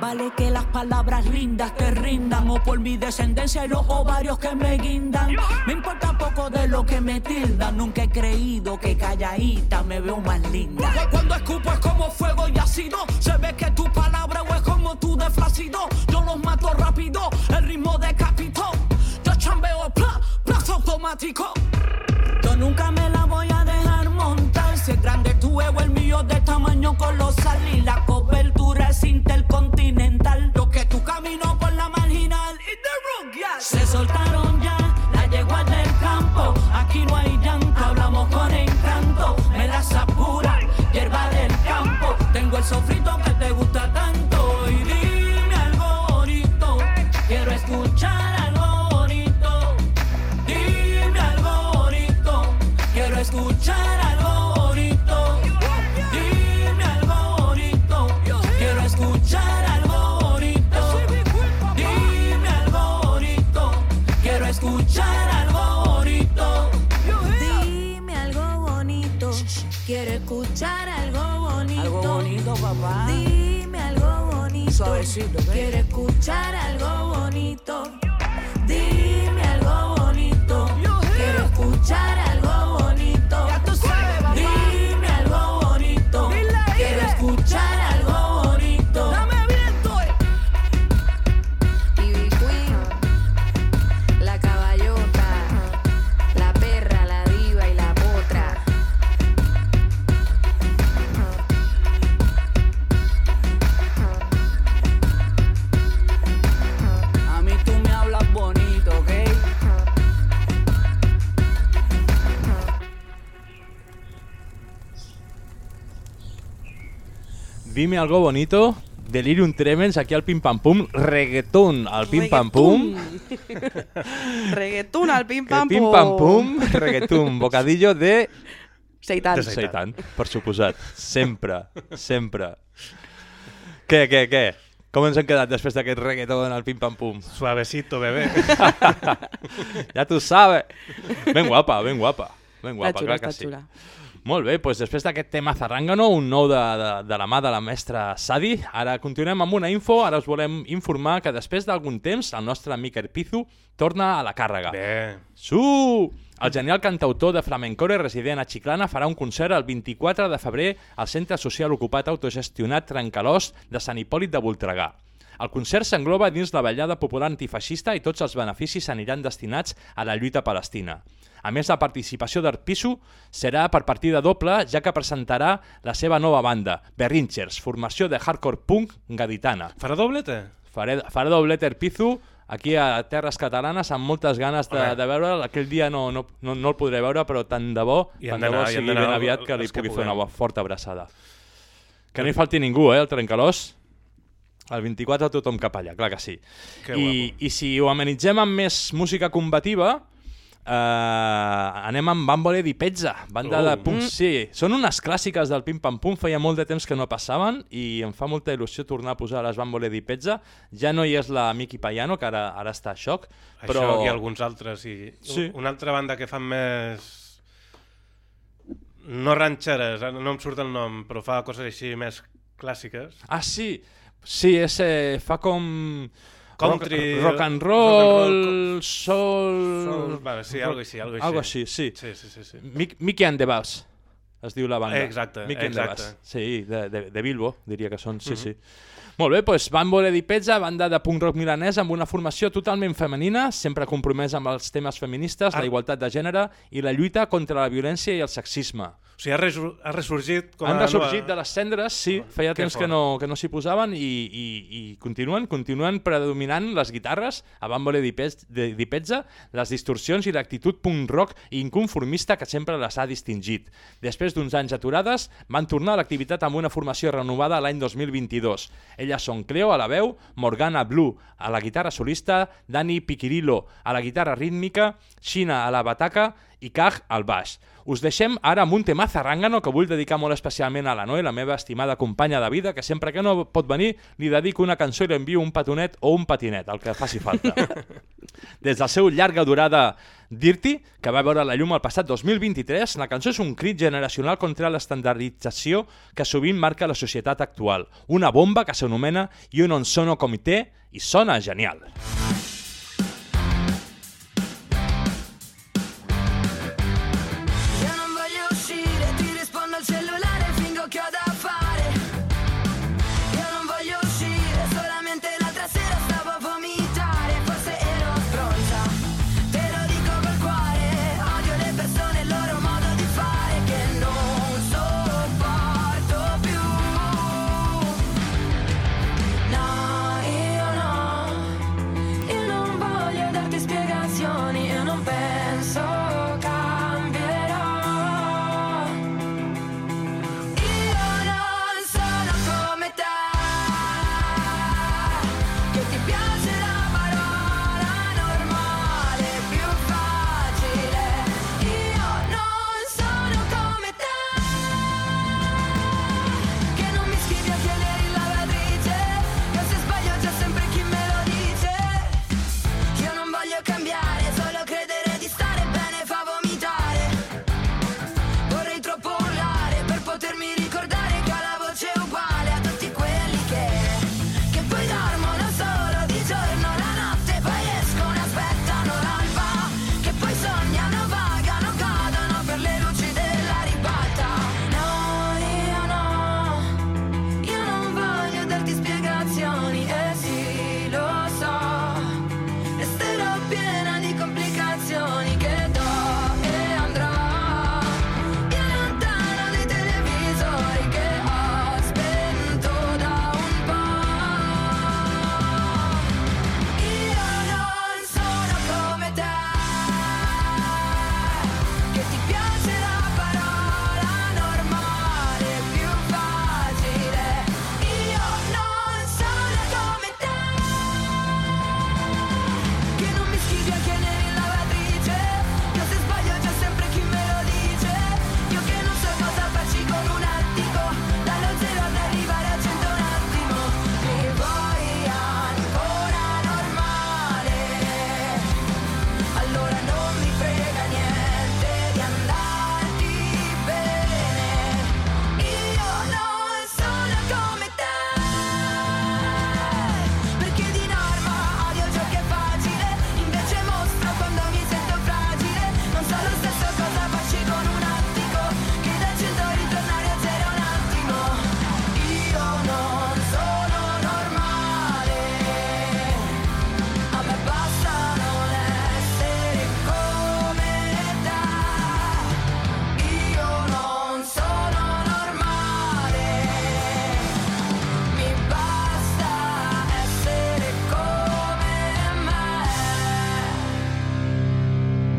Vale que las palabras lindas te rindan o por mi descendencia y los ovarios que me guindan. Me importa poco de lo que me tildan. Nunca he creído que calladita me veo más linda. Cuando escupo es como fuego y ácido. Se ve que tu palabra o es como tu de flácido. Yo los mato rápido, el ritmo decapitó. Yo chambeo, pla, plazo automático. Yo nunca me la voy a dejar montar. Si es grande tu ego, el mío de tamaño colosal. Y la queso frito que te gusta tanto. Y dime algo bonito, quiero escuchar algo bonito. Dime algo bonito, quiero escuchar. Papá. Dime algo bonito. Suavecito. Quiero escuchar algo bonito. Dime algo bonito. Quiero escuchar algo Dime algo bonito. Delirium Tremens aquí al Pim Pam Pum. Reggaeton al Pim Pam Pum. Reggaeton al pim pam Pim Pam Pum. Reggaeton. Bocadillo de... Seitan. De Seitan, per suposat. Sempre, sempre. Què, què, què? Com ens hem quedat després d'aquest reggaeton al Pim Pam Pum? Suavecito, bebé. ja tu sabes. Ben guapa, ben guapa. Ben guapa, xula, clar que sí. xula. Molt bé, doncs després d'aquest tema zarrangano, un nou de, de, de la mà de la mestra Sadi, ara continuem amb una info, ara us volem informar que després d'algun temps el nostre amic Erpizu torna a la càrrega. Bé. Su! El genial cantautor de flamencore resident a Chiclana farà un concert el 24 de febrer al Centre Social Ocupat Autogestionat Trencalós de Sant Hipòlit de Voltregà. El concert s'engloba dins la ballada popular antifeixista i tots els beneficis aniran destinats a la lluita palestina. A més, la participació d'Arpisu serà per partida doble, ja que presentarà la seva nova banda, Berrinchers, formació de hardcore punk gaditana. Farà doblete? Faré, farà doblete Arpizu aquí a Terres Catalanes amb moltes ganes de, de veure'l. Aquell dia no, no, no, no el podré veure, però tant de bo, han tant de bo sigui ben aviat que li els que pugui fer una forta abraçada. Que no hi falti ningú, eh, el trencalós. El 24 tothom cap allà, clar que sí. Que I, I si ho amenitzem amb més música combativa, eh, anem amb Bambole di Pezza, banda Oh. de punk. Mm. Sí, són unes clàssiques del Pim Pam Pum, feia molt de temps que no passaven i em fa molta il·lusió tornar a posar les Bambole di Pezza. Ja no hi és la Miki Payano, que ara, ara està a xoc, però... Això i alguns altres. I Sí. Una altra banda que fan més... No ranxeres, no em surt el nom, però fa coses així més clàssiques. Ah, sí, sí, és, eh, fa com... Country, rock, rock and rock roll, and roll, soul... soul, vale, sí, algo així, algo així. Algo així, sí. Sí, sí, sí, sí. Mic, Mickey and the Bass, es diu la banda. Exacte, Mickey and the exacte. Bass. Sí, de, de, de Bilbo, diria que són, sí, Mhm. sí. Molt bé, doncs Bambole di Pezza, banda de punk rock milanès amb una formació totalment femenina, sempre compromesa amb els temes feministes, Ah. la igualtat de gènere i la lluita contra la violència i el sexisme. O sigui, ha, resur ha ressorgit com a... Han ressorgit nova- de les cendres, sí, feia que temps que fort. no, que no s'hi posaven i, i, i continuen, continuen predominant les guitarres a Bambole di, Pez, de, di Pezza, les distorsions i l'actitud punk rock i inconformista que sempre les ha distingit. Després d'uns anys aturades, van tornar a l'activitat amb una formació renovada l'any 2022. Elles són Cleo a la veu, Morgana Blue a la guitarra solista, Dani Piquirillo a la guitarra rítmica, Xina a la bataca i Kaj al baix. Us deixem ara amb un tema zarrangano que vull dedicar molt especialment a la Noe, la meva estimada companya de vida, que sempre que no pot venir li dedico una cançó i li envio un petonet o un patinet, el que faci falta. Des del seu llarga durada Dirty, que va veure la llum el passat 2023, la cançó és un crit generacional contra l'estandardització que sovint marca la societat actual. Una bomba que s'anomena Io non sono comité i sona genial. Io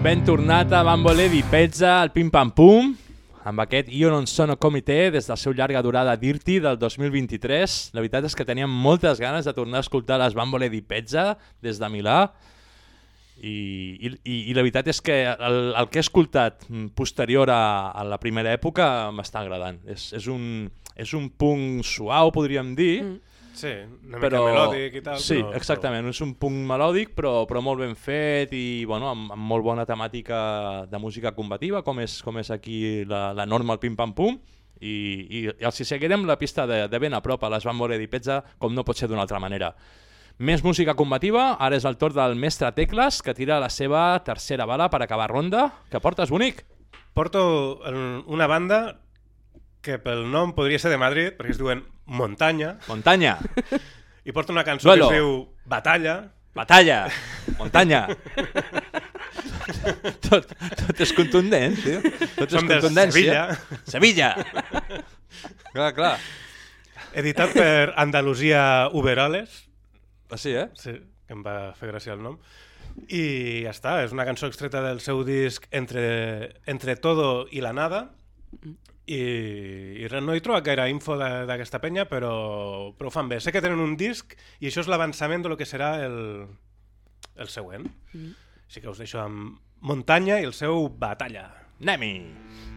Ben tornat a Bambolé di Pezza, al Pim Pam Pum, amb aquest Io non sono comité des del seu llarga durada Dirty del 2023. La veritat és que teníem moltes ganes de tornar a escoltar les Bambolé di Pezza des de Milà i, i, i, la veritat és que el, el que he escoltat posterior a, a la primera època m'està agradant. És, és, un, és un punt suau, podríem dir, mm. Sí, una mica melòdic i tal. Sí, però, exactament, és un punt melòdic però, però molt ben fet i bueno, amb, amb molt bona temàtica de música combativa com és, com és aquí la, la norma al pim-pam-pum i, i, i els hi seguirem la pista de, de ben a prop a les Van More di Pezza com no pot ser d'una altra manera. Més música combativa, ara és el torn del mestre Tecles que tira la seva tercera bala per acabar ronda. Que portes, bonic? Porto una banda que pel nom podria ser de Madrid, perquè es diuen Montanya. Montanya. I porta una cançó Duelo. que es diu Batalla. Batalla. Montanya. tot, tot és contundent, tio. Tot Som és contundència. Sevilla. Sevilla. clar, clar. Editat per Andalusia Uberales. Ah, sí, eh? Sí, que em va fer gràcia el nom. I ja està, és una cançó extreta del seu disc Entre, Entre Todo i la Nada. I, i res, no he trobat gaire info de- d'aquesta penya, però, però ho fan bé. Sé que tenen un disc i això és l'avançament de lo que serà el, el següent. Mm. Així que us deixo amb Muntanya i el seu Batalla. Anem-hi!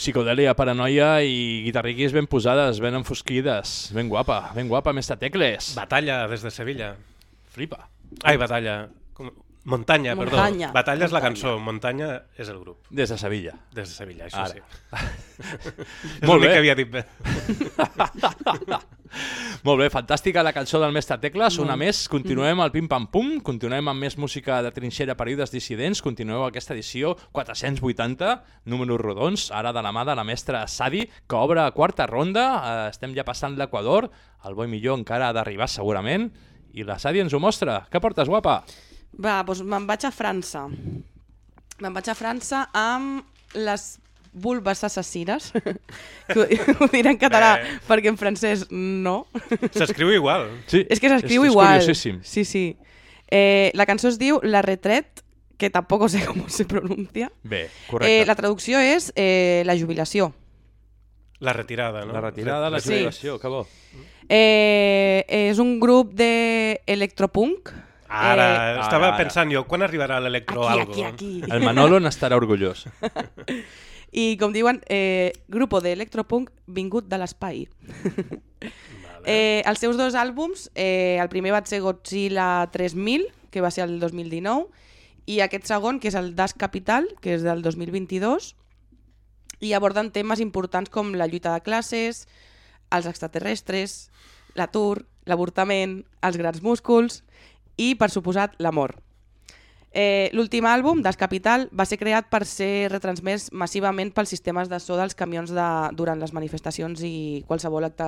Psicodèlia, paranoia i guitarriquis ben posades, ben enfosquides. Ben guapa, ben guapa, mestre Tecles. Batalla des de Sevilla. Flipa. Ai, Batalla. Com... Muntanya, perdó. Muntanya. Batalla és la cançó, Muntanya és el grup. Des de Sevilla. Des de Sevilla, això Ara. sí. és Molt bé. que havia dit bé. Molt bé, fantàstica la cançó del mestre Tecles, una més, continuem al pim-pam-pum, continuem amb més música de trinxera períodes dissidents, continueu aquesta edició 480, números rodons, ara de la mà de la mestra Sadi, que obre quarta ronda, eh, estem ja passant l'Equador, el bo i millor encara ha d'arribar segurament, i la Sadi ens ho mostra. Què portes, guapa? Va, doncs me'n vaig a França. Me'n vaig a França amb les vulves assassines, que ho, diré en català Bé. perquè en francès no. S'escriu igual. Sí, És que s'escriu és- és igual. curiosíssim. Sí, sí. Eh, la cançó es diu La Retret, que tampoc sé com se pronuncia. Bé, correcte. Eh, la traducció és eh, la jubilació. La retirada, no? La retirada, la Sí. jubilació, que bo. Eh, és un grup de electropunk. Ara, Eh, estava Ara, ara. pensant jo, quan arribarà l'electro Aquí, algo? aquí, aquí. El Manolo n'estarà orgullós. I com diuen, eh, grupo de electropunk vingut de l'espai. eh, els seus dos àlbums, eh, el primer va ser Godzilla 3000, que va ser el 2019, i aquest segon, que és el Das Capital, que és del 2022, i aborden temes importants com la lluita de classes, els extraterrestres, l'atur, l'avortament, els grans músculs i, per suposat, l'amor. Eh, L'últim àlbum, Das Capital, va ser creat per ser retransmès massivament pels sistemes de so dels camions de, durant les manifestacions i qualsevol acte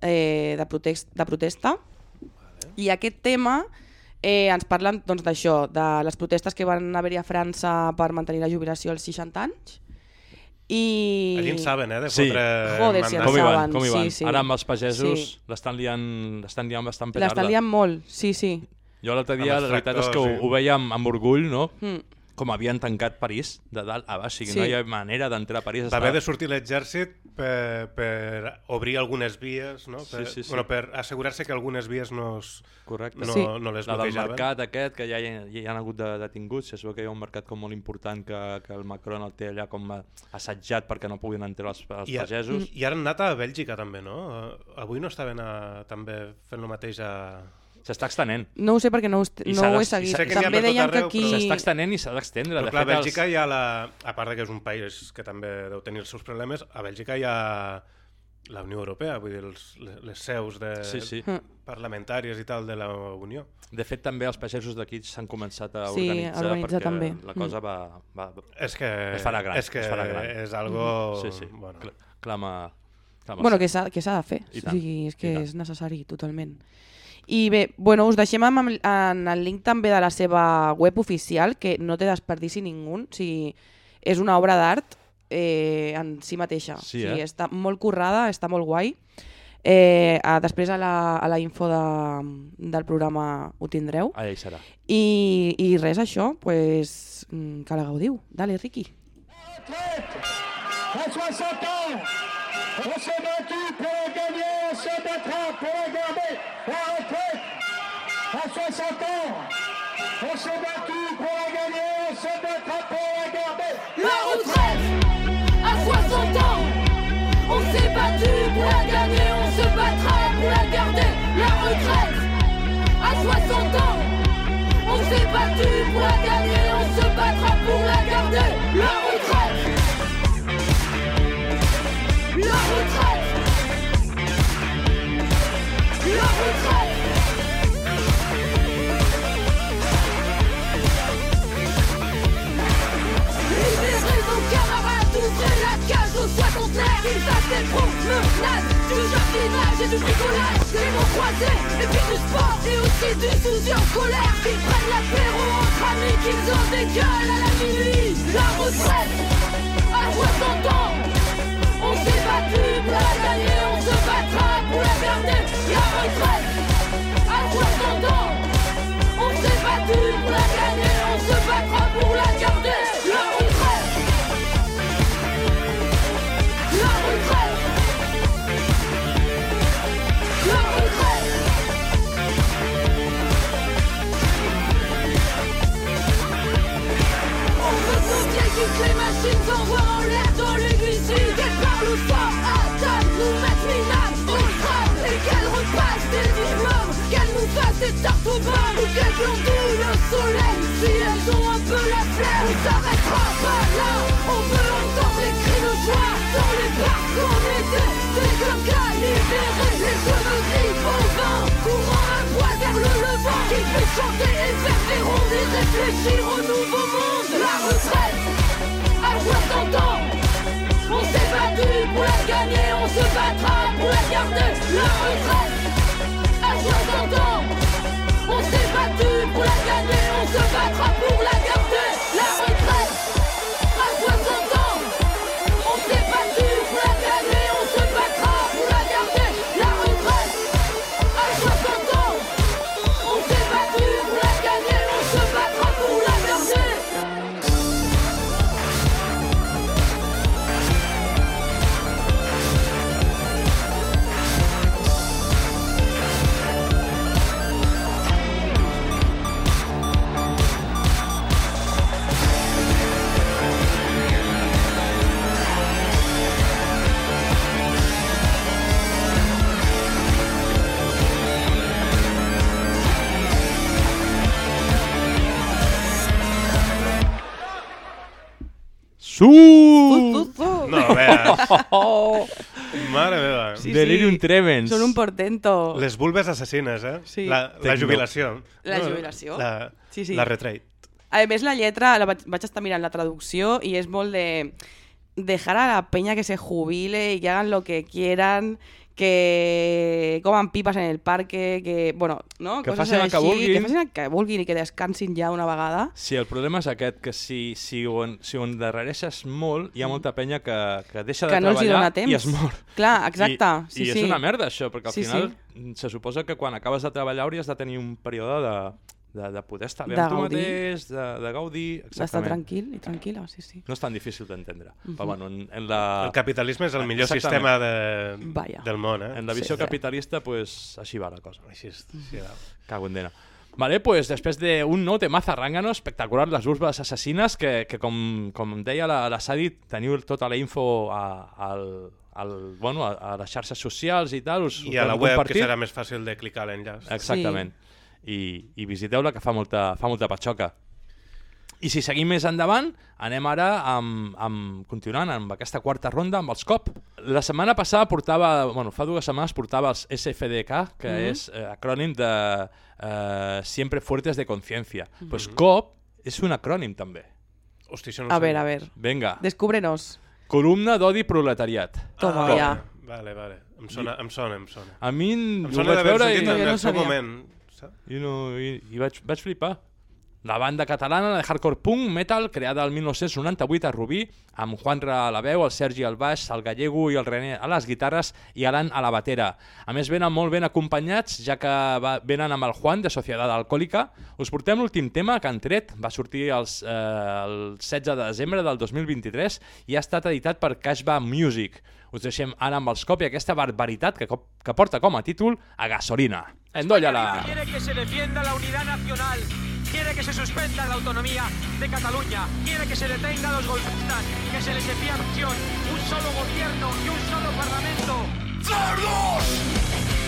eh, de, protest, de protesta. I aquest tema eh, ens parlen doncs, d'això, de les protestes que van haver-hi a França per mantenir la jubilació als 60 anys. I... Allí en saben, eh, de Sí. fotre Joder, si en. Com hi van? saben, Com hi van? sí, sí. Ara amb els pagesos Sí. l'estan liant, liant bastant petarda. L'estan liant molt, sí, sí. Jo l'altre dia, la veritat és que ho, ho veia amb, amb orgull, no? Mm. Com havien tancat París de dalt a baix, o sigui, Sí. no hi ha manera d'entrar a París. Va haver de sortir l'exèrcit per, per obrir algunes vies, no? Per, Sí, sí, sí. Bueno, per assegurar-se que algunes vies no, es, Correcte. no, Sí. no les la del bloquejaven. mercat aquest, que ja hi, hi han hagut de, detinguts, es veu que hi ha un mercat com molt important que, que el Macron el té allà com assetjat perquè no puguin entrar els, els I, a- pagesos. I ara han anat a Bèlgica també, no? Eh, Avui no estaven a, també fent el mateix a... S'està extenent. No ho sé perquè no ho, no ho de- he seguit. sé que ha També deien que arreu, aquí... però S'està extenent i s'ha d'extendre. Però De clar, a fet, els- Bèlgica hi ha la... A part de que és un país que també deu tenir els seus problemes, a Bèlgica hi ha la Unió Europea, vull dir, els, les seus de, Sí, sí. parlamentàries i tal de la Unió. De fet, també els pagesos d'aquí s'han començat a Sí, a organitzar, organitzar perquè també. la cosa va, va, És que es farà gran. és, que es farà gran. és algo... Sí, sí. Bueno. Cl- Clama, clama Bueno, que s'ha que de fer. I O sigui, és que és necessari, totalment. I bé, bueno, us deixem amb, amb- en el link també de la seva web oficial, que no té desperdici ningú. O sigui, és una obra d'art eh, en si mateixa. Sí, o sigui, eh? està molt currada, està molt guai. Eh, a, després a la, a la info de, del programa ho tindreu. Allà hi serà. I, i res, això, pues, mm, que la gaudiu. Dale, Riqui. À 60 ans, on s'est battu pour gagner, on se battra pour la garder. À 60 ans, on s'est battu pour la gagner, on se battra pour la garder. La retraite à 60 ans. On s'est battu pour la gagner, on se battra pour la garder. La retraite à 60 ans. On s'est battu pour la gagner, on se battra pour la garder. La Delirium tremens. Són un portento. Les vulves assassines, eh? Sí. La, la jubilació. La jubilació. La, Sí, sí. la retreat. A més, la lletra, la vaig, vaig estar mirant la traducció i és molt de dejar a la peña que se jubile y que hagan lo que quieran, que coman pipas en el parque, que, bueno, no? Que Coses facin el que així, vulguin. Que facin el que vulguin i que descansin ja una vegada. Sí, el problema és aquest, que si, si, ho, en- si ho endarrereixes molt, hi ha molta penya que, que deixa de Que no els hi treballar i es mor. Clar, exacte, I, sí, i sí. és una merda, això, perquè al Sí, final mm, se suposa que quan acabes de treballar hauries de tenir un període de, de, de poder estar bé De amb tu mateix, de, de gaudir... D'estar tranquil i tranquil·la, sí, sí. No és tan difícil d'entendre. Mhm. Però bueno, en, en la... El capitalisme és el millor Exactament. sistema de, Vaya. del món, eh? En la visió Sí. capitalista, pues, així va la cosa. Així és. Sí, va. Cago en dena. Vale, pues després d'un nou tema zarrangano espectacular, les urbes assassines, que, que com, com deia la, la Sadi, teniu tota la info a, al, al, bueno, a, a les xarxes socials i tal. Us, I us a la web, compartir. que serà més fàcil de clicar l'enllaç. Exactament. I, i visiteu-la, que fa molta, fa molta patxoca. I si seguim més endavant, anem ara amb, amb, continuant amb aquesta quarta ronda amb els COP. La setmana passada portava, bueno, fa dues setmanes portava els SFDK, que Mhm. és eh, acrònim de eh, Siempre Fuertes de Conciencia. Mhm. Pues COP és un acrònim també. Hosti, això A ver, a ver. Vinga. Descúbrenos. Columna d'odi proletariat. Toma COP. ja. Vale, vale. Em sona, em sona, em sona. A mi Em ho sona vaig d'haver veure sentit i... en no el seu sabia. moment. Saps? I, no, i, i vaig, vaig flipar. La banda catalana de hardcore punk metal creada el 1998 a Rubí, amb Juanra a la veu, el Sergi al baix, el Gallego i el René a les guitarres i Alan a la batera. A més, venen molt ben acompanyats, ja que va, venen amb el Juan, de Societat Alcohòlica. Us portem l'últim tema que han tret, va sortir els, eh, el 16 de desembre del 2023 i ha estat editat per Cashback Music. Us deixem ara amb els cop i aquesta barbaritat que, que porta com a títol a gasolina. Endóllala! Quiere que se defienda la unidad nacional, quiere que se suspenda la autonomía de Cataluña, quiere que se detenga a los golpistas, que se les envíe a prisión, un solo gobierno y un solo parlamento. ¡Cerdos!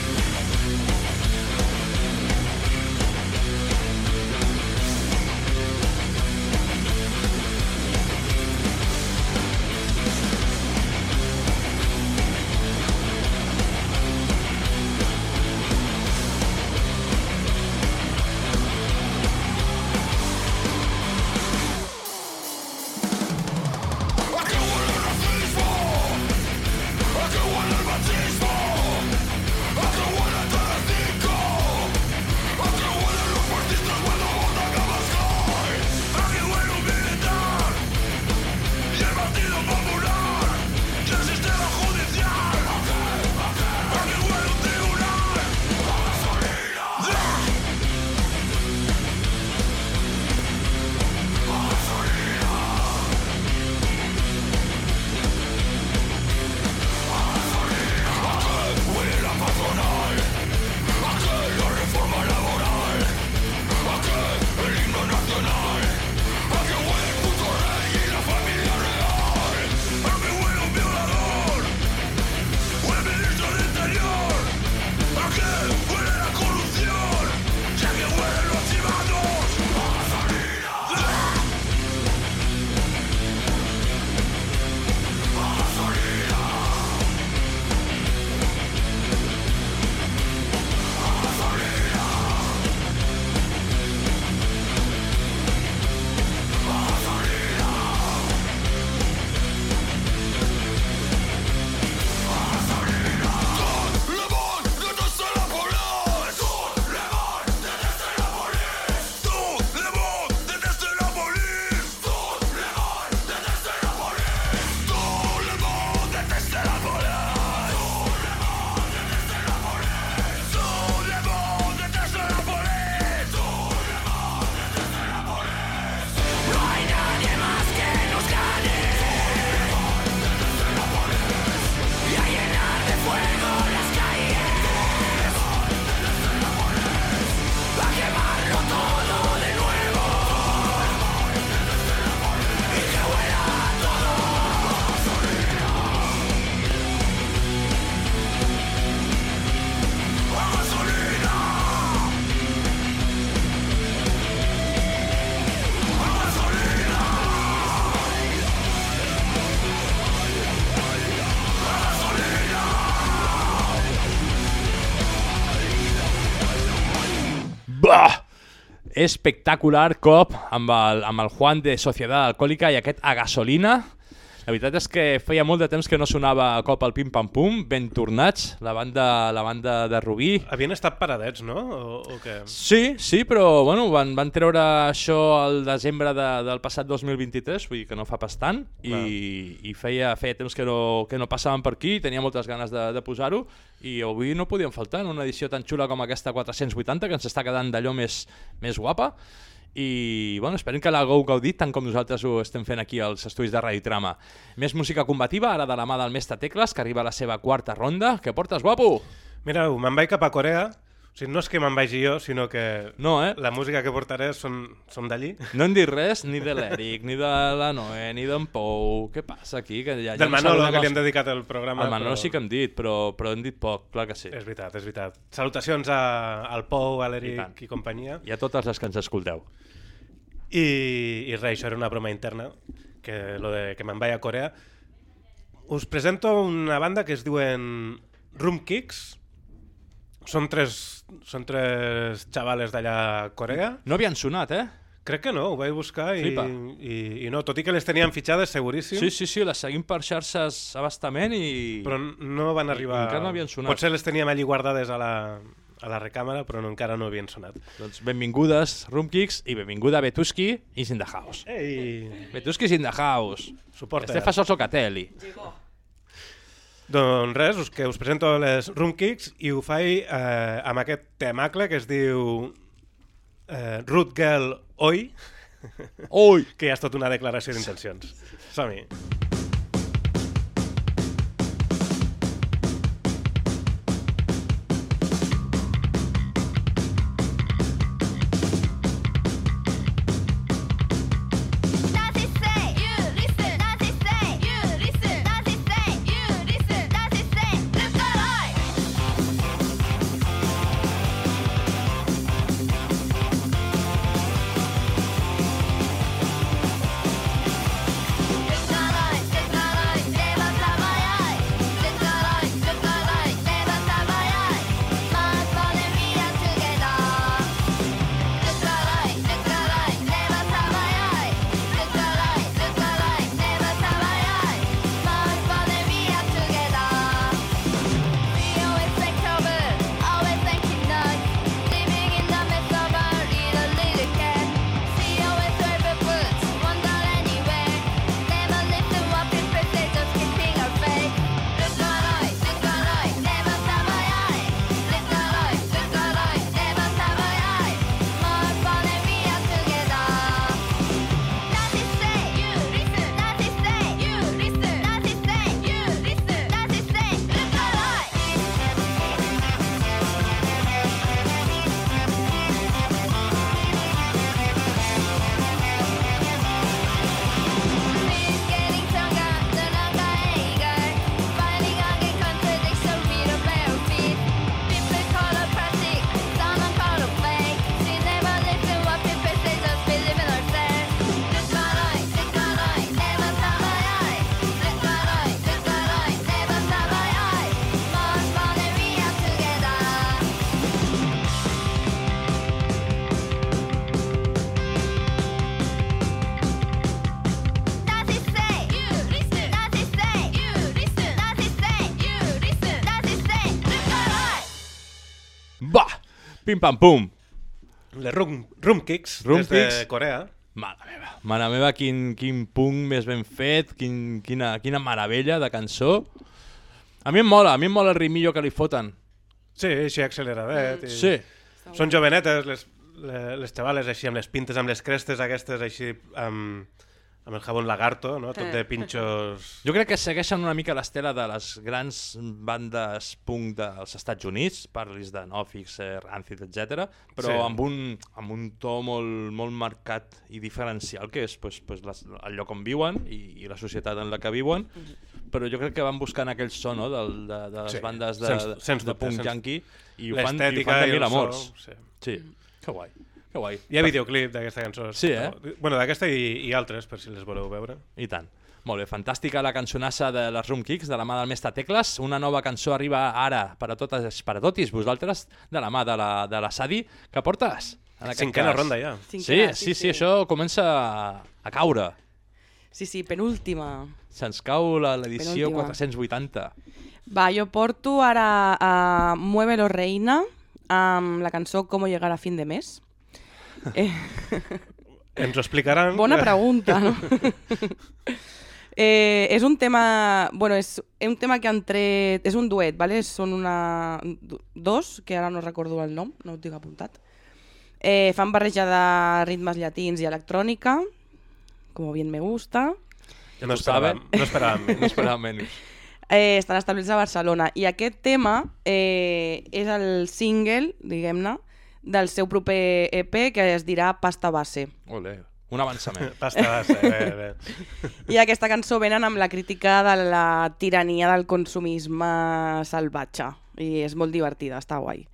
Espectacular cop amb el, amb el Juan de Sociedad Alcohòlica i aquest a gasolina. La veritat és que feia molt de temps que no sonava a cop al Pim Pam Pum, ben tornats, la banda, la banda de Rubí. Havien estat paradets, no? O, o què? Sí, sí, però bueno, van, van treure això al desembre de, del passat 2023, vull dir que no fa pas tant, i, i feia, feia temps que no, que no passaven per aquí, tenia moltes ganes de, de posar-ho, i avui no podien faltar en una edició tan xula com aquesta 480, que ens està quedant d'allò més, més guapa, i bueno, esperem que l'hagueu gaudit tant com nosaltres ho estem fent aquí als estudis de Radio Trama. Més música combativa, ara de la mà del mestre Tecles, que arriba a la seva quarta ronda. Què portes, guapo? Mira, me'n vaig cap a Corea. O sigui, no és que me'n vagi jo, sinó que no, eh? la música que portaré són, són d'allí. No hem dit res ni de l'Eric, ni de la Noé, ni d'en Pou. Què passa aquí? Que ja, ja Del no Manolo, que li hem dedicat el programa. El Manolo però- sí que hem dit, però, però hem dit poc, clar que sí. És veritat, és veritat. Salutacions a, al Pou, a l'Eric i, companyia. I a totes les que ens escolteu. I, I res, això era una broma interna, que lo de que me'n vaig a Corea. Us presento una banda que es diuen Room Kicks. Són tres, són tres xavales d'allà a Corea. No havien sonat, eh? Crec que no, ho vaig buscar i, Flipa. i, i no, tot i que les tenien fitxades seguríssim. Sí, sí, sí, les seguim per xarxes abastament i... Però no van i- arribar... i encara no havien sonat. Potser les teníem allí guardades a la, a la recàmera, però no, encara no havien sonat. Doncs benvingudes, Roomkicks, i benvinguda Betuski i in the house. Ei! Betuski in the house. Suporta. Este fa Socatelli. Doncs res, us, que us presento les Room Kicks i ho faig eh, amb aquest temacle que es diu eh, Root Girl Oi. Oi! Que ja és tot una declaració d'intencions. Som-hi. Pim pam pum! Les Room, room Kicks, Room des de Kicks? Corea. Mare meva, mare meva, quin, quin punt més ben fet, quin, quina, quina meravella de cançó. A mi em mola, a mi em mola el rimillo que li foten. Sí, així acceleradet. I... Sí. Són jovenetes, les, les, les xavales així, amb les pintes, amb les crestes aquestes així, amb, amb el jabón lagarto, no? Tot de pinxos... Jo crec que segueixen una mica l'estela de les grans bandes punk dels Estats Units, parlis de Nofix, eh, Rancid, etc, però Sí. amb, un, amb un to molt, molt marcat i diferencial, que és pues, pues, les, el lloc on viuen i, i la societat en la que viuen, però jo crec que van buscant aquell so no, del, de, de les Sí, bandes de, sens- sens de dubte, punk sens- yankee i ho fan, i ho L'estètica fan de mil so, sí. sí. Que guai, que guai. Hi ha videoclip d'aquesta cançó. Sí, eh? Bueno, d'aquesta i, i altres, per si les voleu veure. I tant. Molt bé, fantàstica la cançonassa de les Room Kicks, de la mà del mestre Tecles. Una nova cançó arriba ara per a totes, per a totis vosaltres, de la mà de la, de la Sadi. Que portes? En Cinquena cas. ronda ja. Sí, Cinquena, sí, sí, sí, sí. això comença a, a caure. Sí, sí, penúltima. Se'ns cau la- l'edició Penúltima. 480. Va, jo porto ara a Muévelo Reina amb la cançó Cómo llegar a fin de mes. Eh, Ens ho explicaran. Bona pregunta, no? eh, és un tema... Bueno, és un tema que han tret... És un duet, ¿vale? Són una... dos, que ara no recordo el nom, no ho tinc apuntat. Eh, fan barreja de ritmes llatins i electrònica, com bien me gusta. No esperàvem, no esperàvem. No esperàvem menys. Eh, estan establerts a Barcelona i aquest tema eh, és el single, diguem-ne, del seu proper EP que es dirà Pasta Base. Ole, un avançament. Pasta base, bé, bé. I aquesta cançó venen amb la crítica de la tirania del consumisme salvatge. I és molt divertida, està guai.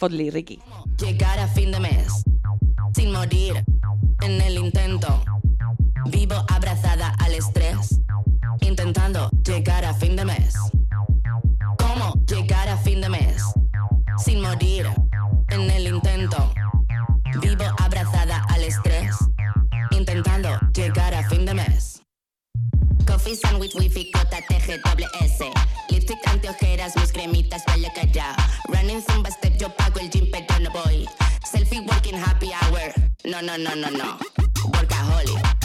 Fot-li, Ricky. Llegar a fin de mes sin morir en el intento. Vivo abrazada al estrés, intentando llegar a fin de mes. ¿Cómo llegar a fin de mes sin morir en el intento? Vivo abrazada al estrés, intentando llegar a fin de mes. Coffee sandwich, wifi, cota, TGWS Lipstick, anteojeras, mis cremitas, vaya callao Running zumba step, yo pago el gym, pero no voy. Selfie, working, happy hour. No, no, no, no, no. Workaholic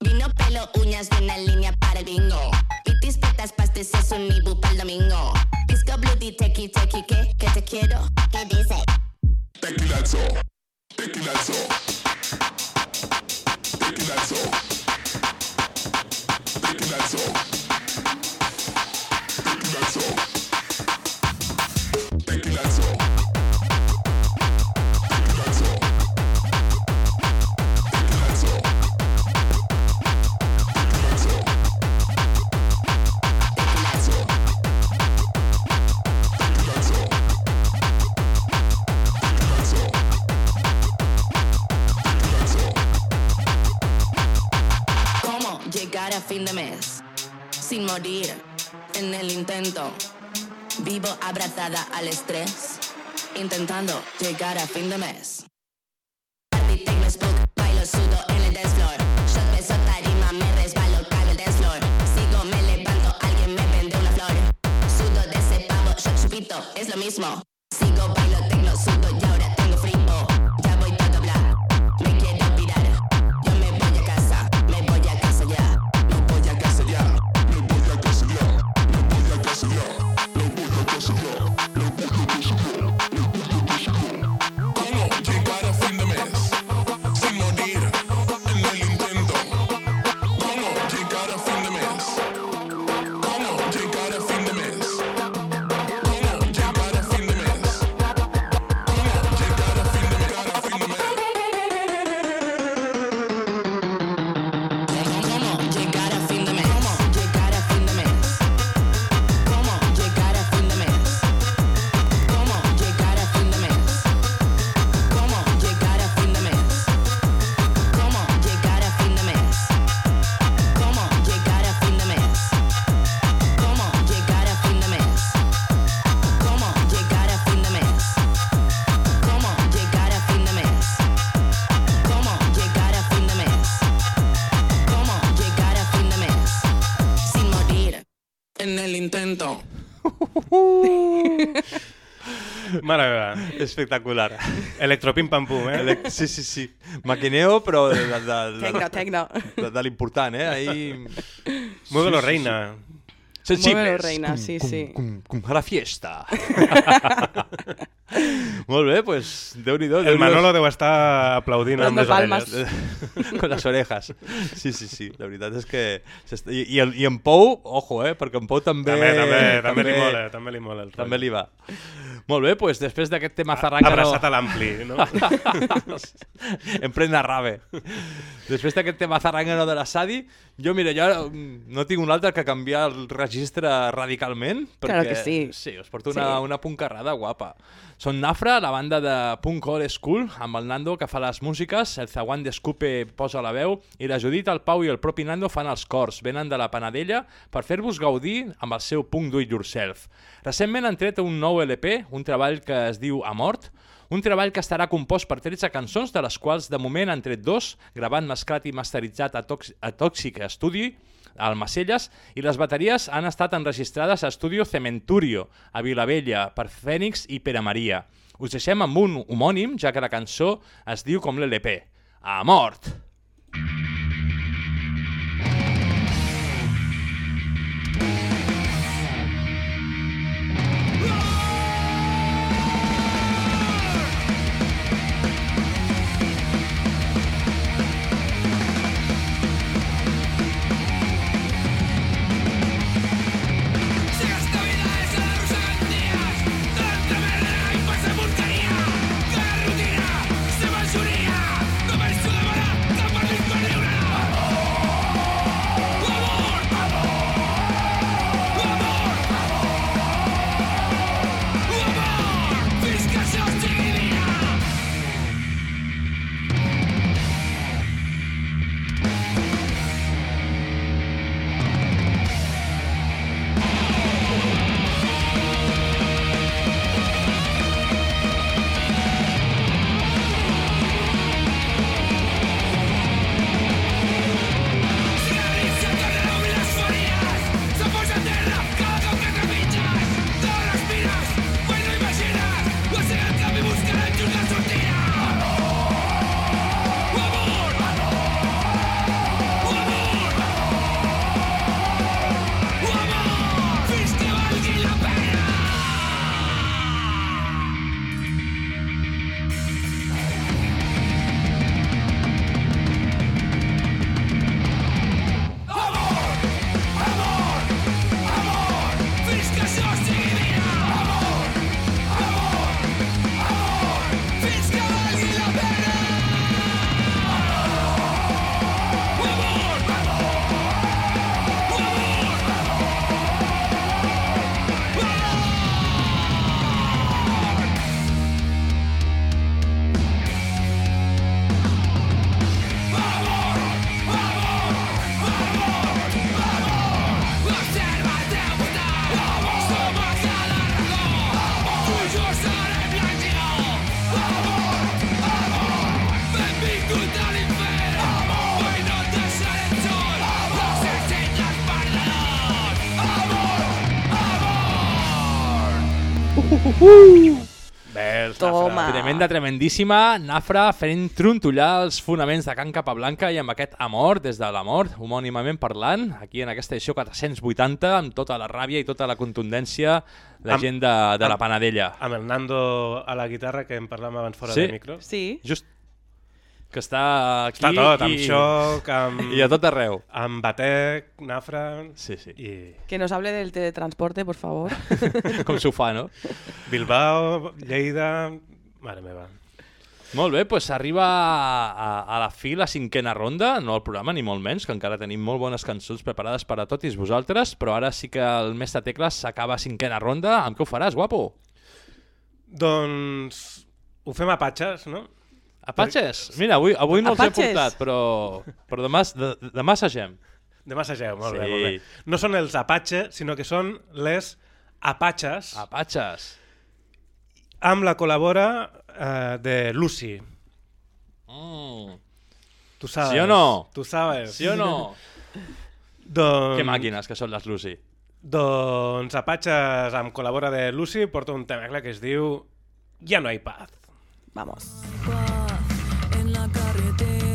Vino, pelo, uñas y una línea para el bingo. Pitis, petas, pastes, es un ibu para el domingo Pisco, bloody, tequi, tequi, ¿qué? ¿Qué te quiero? ¿Qué dice? Tequilazo, tequilazo, tequilazo, tequilazo, tequilazo, tequilazo, fin de mes sin morir en el intento? Vivo abrazada al estrés, intentando llegar a fin de mes. Party, es lo mismo. Sigo, bailo, sudo Espectacular. Electropim pam pum, eh? Elec- Sí, sí, sí. Maquineo, però de, de, de, Tecno, tecno. de, de l'important, eh? Ahí... Muévelo, reina. Sensibles. Muévelo, reina, sí, sí. Cum, cum, a la fiesta. Molt bé, pues, Déu-n'hi-do. El Déu-n'hi-do. Manolo deu estar aplaudint amb les palmas. orelles. Con les orejas. Sí, sí, sí. La veritat és que... I, i, el, I en Pou, ojo, eh? Perquè en Pou també... També, també, també li mola, també li mola el. També li va. Molt bé, pues, després d'aquest tema zarrangano... Abraçat a l'ampli, no? en plena rave. Després d'aquest tema zarrangano de la Sadi, jo, mira, jo mm, no tinc un altre que canviar el registre radicalment. Perquè, Claro que sí. Sí, us porto una, Sí. una puncarrada guapa. Són Nafra, la banda de punk old school, amb el Nando que fa les músiques, el Zaguán d'Escupe posa la veu i la Judit, el Pau i el propi Nando fan els cors. Venen de la Panadella per fer-vos gaudir amb el seu punk do it yourself. Recentment han tret un nou LP, un treball que es diu Amort, un treball que estarà compost per 13 cançons, de les quals de moment han tret dos, gravat, mesclat i masteritzat a, Tox a Toxic Studio, al Macelles, i les bateries han estat enregistrades a Estudio Cementurio, a Vilavella, per Fènix i Pere Maria. Us deixem amb un homònim, ja que la cançó es diu com l'LP. A mort! Toma. Tremenda, tremendíssima. Nafra fent trontollar els fonaments de Can Capablanca i amb aquest amor, des de l'amor, homònimament parlant, aquí en aquesta edició 480, amb tota la ràbia i tota la contundència, la Amb- gent de, de la amb- Panadella. Amb el Nando a la guitarra, que en parlàvem abans fora Sí? de micro. Sí. Just que està aquí Està tot, amb i, xoc, amb... i a tot arreu. Amb batec, nafra... Sí, sí. I Que nos hable del teletransporte, por favor. Com s'ho fa, no? Bilbao, Lleida... Mare meva. Molt bé, doncs arriba a, a, a la fi la cinquena ronda, no el programa ni molt menys, que encara tenim molt bones cançons preparades per a tots vosaltres, però ara sí que el mestre Tecles s'acaba cinquena ronda. Amb què ho faràs, guapo? Doncs ho fem a patxes, no? Apatxes? Mira, avui, avui no els he Apatxes? portat, però, però demà, de, demà assagem. Demà assageu, molt Sí. bé, molt bé. No són els apatxes, sinó que són les apatxes. Apatxes. Amb la col·labora eh, de Lucy. Mm. Tu sabes. Sí o no? Tu sabes. Sí o no? doncs... Que màquines que són les Lucy. Doncs Apatxes amb col·labora de Lucy porta un tema que es diu Ja no hay paz. Vamos. La carretera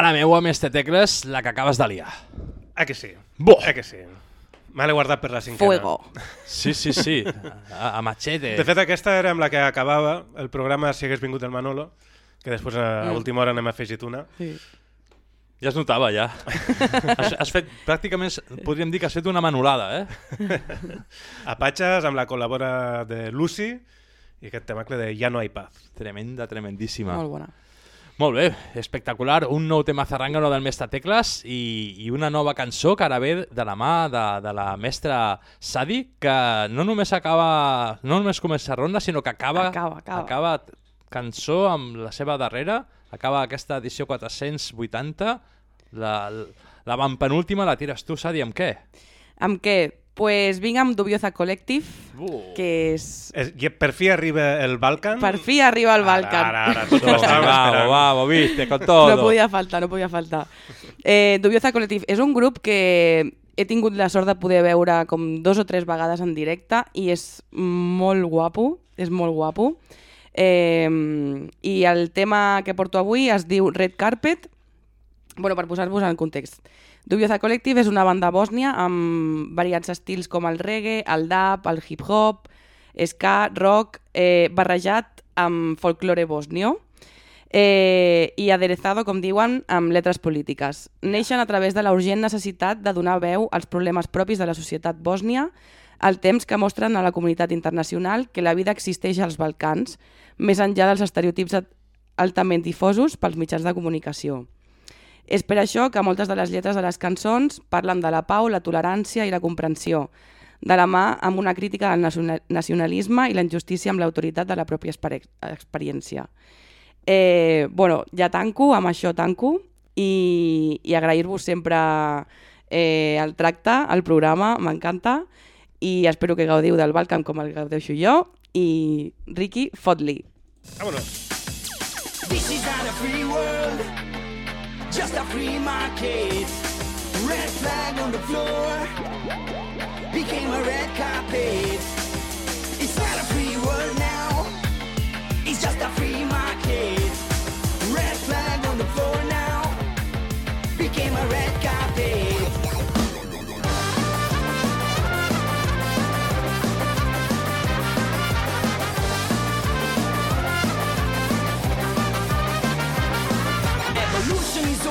Mare meua, mestre Tecles, la que acabes de liar. Ah, que sí. Bo. Ah, que sí. Me l'he guardat per la cinquena. Fuego. Sí, sí, sí. A, a machete. De fet, aquesta era amb la que acabava el programa si hagués vingut el Manolo, que després a, a Mm. última hora n'hem afegit una. Sí. Ja es notava, ja. has, has fet, pràcticament, podríem dir que has fet una manolada, eh? Apatxes amb la col·labora de Lucy i aquest temacle de Ja no hay paz. Tremenda, tremendíssima. Molt bona. Molt bé, espectacular. Un nou tema zarrangano del mestre Tecles i, i una nova cançó que ara ve de la mà de, de la mestra Sadi, que no només acaba, no només comença ronda, sinó que acaba, Acaba, acaba. acaba cançó amb la seva darrera, acaba aquesta edició 480, la, la penúltima la tires tu, Sadi, amb què? Amb què? Pues vinc amb Dubioza Collective, Uh. que és... És, i per fi arriba el Balkan. Per fi arriba el Balkan. Ara, ara, l'estàvem vamos, esperant. vamos, viste, con todo. No podia faltar, no podia faltar. Eh, Dubioza Collective és un grup que he tingut la sort de poder veure com dos o tres vegades en directe i és molt guapo, és molt guapo. Eh, I el tema que porto avui es diu Red Carpet, bueno, per posar-vos en context. Dubioza Collective és una banda bòsnia amb variats estils com el reggae, el dub, el hip-hop, ska, rock, eh, barrejat amb folklore bòsnio eh, i aderezado, com diuen, amb lletres polítiques. Neixen a través de la urgent necessitat de donar veu als problemes propis de la societat bòsnia, al temps que mostren a la comunitat internacional que la vida existeix als Balcans, més enllà dels estereotips altament difosos pels mitjans de comunicació. És per això que moltes de les lletres de les cançons parlen de la pau, la tolerància i la comprensió, de la mà amb una crítica al nacional- nacionalisme i la injustícia amb l'autoritat de la pròpia experi- experiència. Eh, bueno, ja tanco, amb això tanco, i, i agrair-vos sempre eh, el tracte, el programa, m'encanta, i espero que gaudiu del Balcam com el gaudeixo jo, i Ricky, fot-li. Vámonos. This is not a free world, just a free market. Red flag on the floor became a red carpet.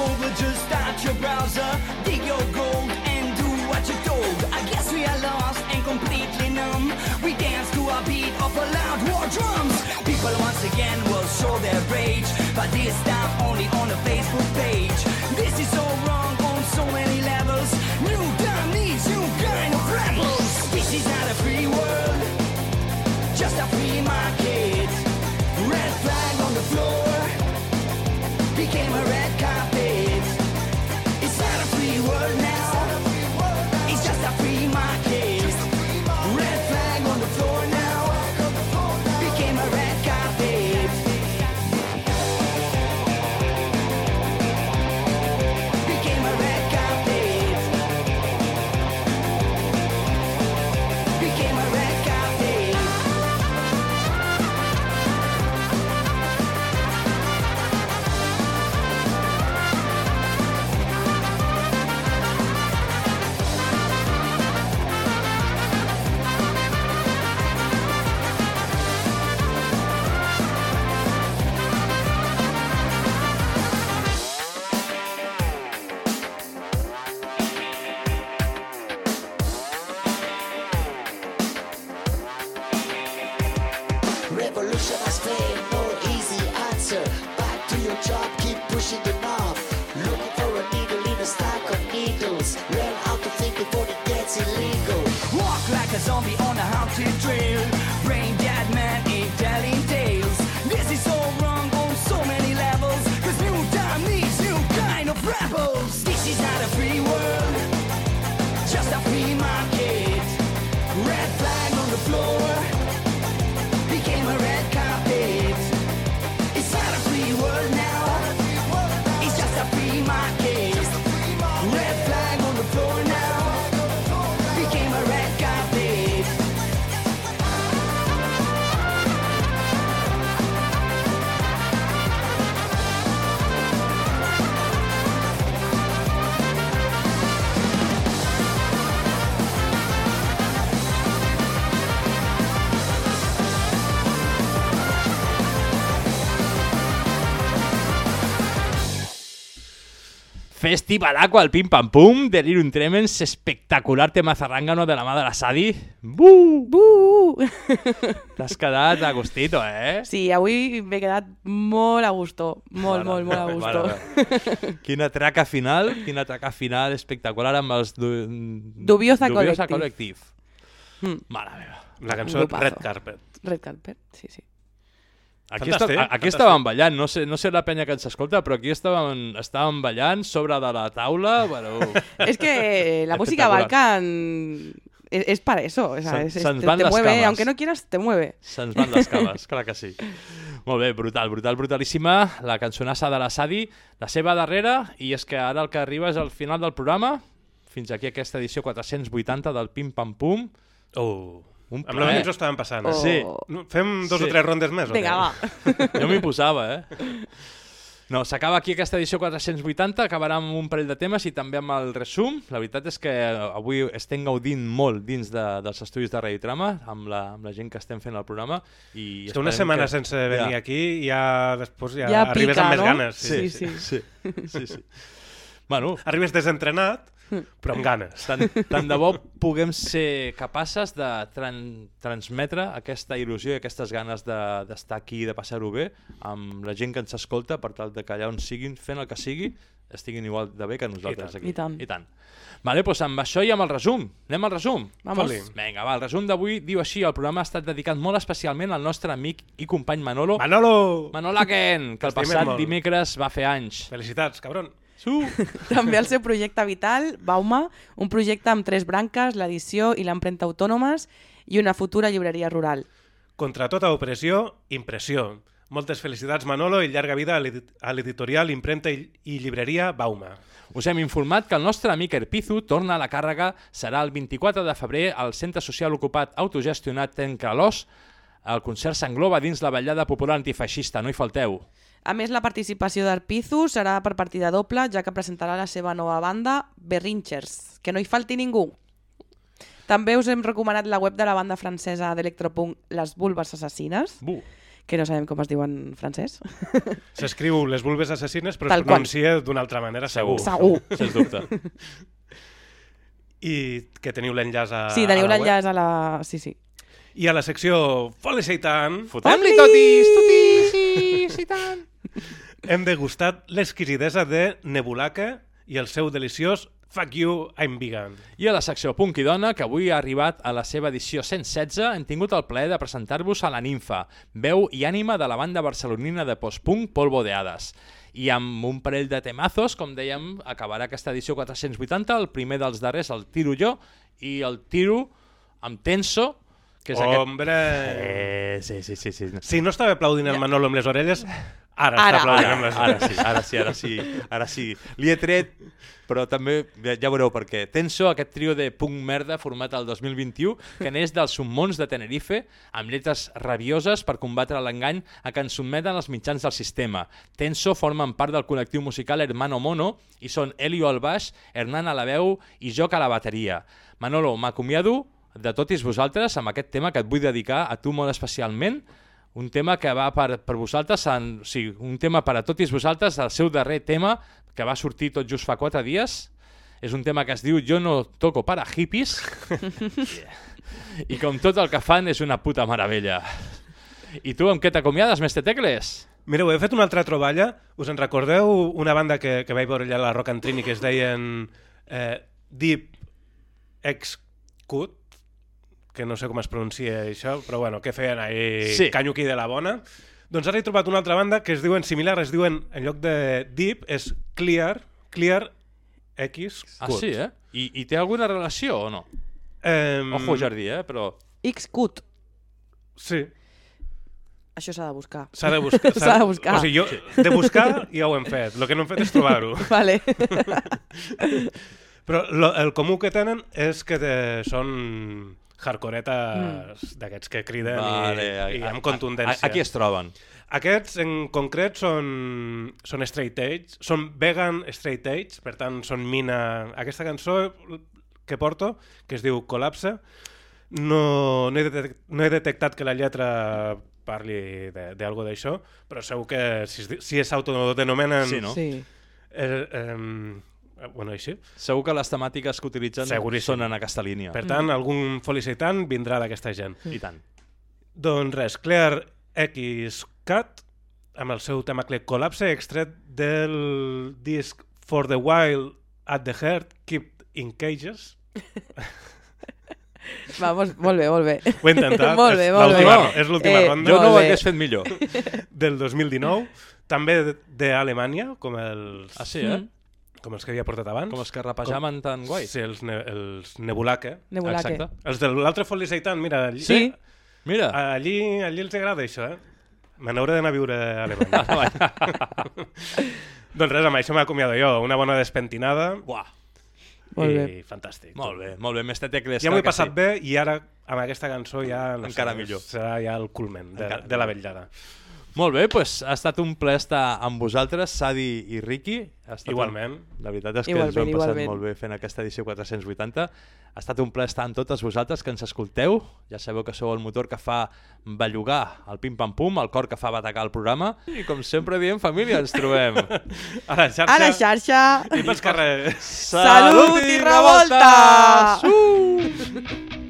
Over, just start your browser, dig your gold and do what you're told. I guess we are lost and completely numb. We dance to a beat of a loud war drums. People once again will show their rage, but this time only on a Facebook zombie Festivalaco al pim pam pum, Delirium Tremens, espectacular tema zarrangano de la mà de la Sadi. Buh! Buh! T'has quedat a gustito, eh? Sí, avui m'he quedat molt a gusto, molt, molt, molt a gusto. Mare, quina traca final, quina traca final espectacular amb els du... Dubiosa Dubiosa Collective. Collective. Mm. Mare meva. La cançó. Red Carpet. Red Carpet, sí, sí. Aquí, està, aquí estàvem ballant, no sé, no sé la penya que ens escolta, però aquí estàvem, estàvem ballant sobre de la taula, bueno... Es que la música. Balkan es, es para eso, o sea, Se- es- se'ns te, van te les mueve, cames. aunque no quieras, te mueve. Se'ns van les cames, clar que sí. Molt bé, brutal, brutal, brutalíssima. La cançonassa de la Sadi, la seva darrera, i és que ara el que arriba és al final del programa, fins aquí aquesta edició 480 del Pim Pam Pum. Oh. Un Amb la plaer. que ens ho estàvem passant. eh? Sí. No, Fem dos o tres rondes més, o Vinga, què? Jo m'hi posava, eh? No, s'acaba aquí aquesta edició 480, acabarà amb un parell de temes i també amb el resum. La veritat és que avui estem gaudint molt dins de, dels estudis de Radiotrama, amb la, amb la gent que estem fent el programa. I És que una setmana que... sense venir Ja. aquí ja després ja, Ja arribes pica, amb més no? ganes. Sí, sí, sí. sí, sí. Bueno, Arribes desentrenat, però amb ganes. tant, tant de bo puguem ser capaces de tran transmetre aquesta il·lusió i aquestes ganes de- d'estar de, aquí i de passar-ho bé amb la gent que ens escolta per tal de que allà on siguin, fent el que sigui, estiguin igual de bé que nosaltres I tant. aquí. I tant. I tant. Vale, doncs amb això i amb el resum. Anem al resum? Vamos. Vinga, va, el resum d'avui diu així, el programa ha estat dedicat molt especialment al nostre amic i company Manolo. Manolo! Manolaken, que el passat molt. dimecres va fer anys. Felicitats, cabron. Su! També el seu projecte vital, Bauma, un projecte amb tres branques, l'edició i l'empremta autònomes i una futura llibreria rural. Contra tota opressió, impressió. Moltes felicitats, Manolo, i llarga vida a l'edi- a l'editorial, impremta i, i llibreria Bauma. Us hem informat que el nostre amic Erpizu torna a la càrrega, serà el 24 de febrer al Centre Social Ocupat Autogestionat Tencalós. El concert s'engloba dins la ballada popular antifeixista, no hi falteu. A més, la participació d'Arpizu serà per partida doble, ja que presentarà la seva nova banda, Berrinchers, que no hi falti ningú. També us hem recomanat la web de la banda francesa d'electropunk Les Vulves Assassines, Bu. que no sabem com es diu en francès. S'escriu les vulves assassines, però Tal es pronuncia d'una altra manera, segur. Segur. Sens dubte. I que teniu l'enllaç a, Sí, teniu a la web. l'enllaç a la... Sí, sí. I a la secció Foli Seitan Fotem-li totis, totis, sí, i tant. hem degustat l'exquisidesa de Nebulaka i el seu deliciós Fuck You, I'm Vegan. I a la secció Punk i Dona, que avui ha arribat a la seva edició 116, hem tingut el plaer de presentar-vos a la Ninfa, veu i ànima de la banda barcelonina de post-punk Polvo de Hades. I amb un parell de temazos, com dèiem, acabarà aquesta edició 480, el primer dels darrers, el tiro jo, i el tiro amb Tenso, que és Hombre! aquest... Eh, sí, sí, sí, sí. Si no estava aplaudint el Manolo amb les orelles, ara, Ara, està aplaudint Ara, amb les ara orelles. sí, ara sí, ara sí, ara sí. Li he tret, però també, ja, ja veureu per què. Tenso, aquest trio de punk merda format el 2021, que neix dels summons de Tenerife, amb lletres rabioses per combatre l'engany a què ens sotmeten els mitjans del sistema. Tenso formen part del col·lectiu musical Hermano Mono i són Elio al baix, Hernán a la veu i Joc a la bateria. Manolo, m'acomiado de totis vosaltres amb aquest tema que et vull dedicar a tu molt especialment, un tema que va per, per vosaltres, en, o sigui, un tema per a totis vosaltres, el seu darrer tema, que va sortir tot just fa quatre dies, és un tema que es diu Jo no toco para hippies, i com tot el que fan és una puta meravella. I tu amb què t'acomiades, mestre Tecles? Mireu, he fet una altra troballa. Us en recordeu una banda que, que vaig veure allà a la Rock and Trini que es deien eh, Deep X Cut? Que no sé com es pronuncia això, però bueno, que feien ahí Sí. Canyuqui de la Bona. Doncs ara he trobat una altra banda que es diuen similar, es diuen, en lloc de Deep, és Clear, Clear X Cut. Ah, sí, eh? I, I té alguna relació o no? Eh, Ojo, Jardí, eh? Però... Xcut. Sí. Això s'ha de buscar. S'ha de buscar. S'ha de buscar. O sigui, jo, de buscar ja ho hem fet. El que no hem fet és trobar-ho. Vale. Però lo, el comú que tenen és que de, són hardcoretes d'aquests que criden Vale, i, i amb a- contundència. a- aquí es troben. Aquests en concret són, són straight edge, són vegan straight edge, per tant són mina... Aquesta cançó que porto, que es diu Col·lapse, no, no, he detectat, no he detectat que la lletra parli d'algo d'això, però segur que si, es si s'autodenomenen Sí, no? Sí. eh, Eh, Bueno, així. Segur que les temàtiques que utilitzen Seguríssim. són en aquesta línia. Per tant, algun felicitant vindrà d'aquesta gent. I tant. Doncs res, Clear X Cat, amb el seu tema que col·lapse, extret del disc For the Wild at the Heart, Keep in Cages. Vamos, molt bé, molt bé. Ho he intentat, molt bé, molt bé. és l'última ronda. Jo no ho hagués fet millor. Del 2019, també d'Alemanya, com els... Ah, sí, eh? Com els que havia portat abans. Com els que rapejaven tan guai. Sí, els, ne els Nebulake. Nebulake. Exacte. Els de l'altre Foliseitan, mira, allí, Sí. Mira. allí, allí els agrada això, eh? Me n'hauré d'anar a viure a Alemanya. doncs res, amb això m'acomiado jo. Una bona despentinada. Buah. Molt I bé. fantàstic. Molt bé, molt bé. Més que Ja m'ho he passat bé i ara amb aquesta cançó ja... No Encara sé, millor. Serà ja el culmen de, Encara de la vetllada. Molt bé, doncs ha estat un ple estar amb vosaltres, Sadi i Riqui. Ha estat Igualment. Un... La veritat és que Igualment, ens ho hem passat igualment. molt bé fent aquesta edició 480. Ha estat un ple estar amb totes vosaltres que ens escolteu. Ja sabeu que sou el motor que fa bellugar el pim-pam-pum, el cor que fa batacar el programa. I com sempre diem, família, ens trobem. A la xarxa. A la xarxa. I pels carrers. Salut i revolta! Uh! Estoy tan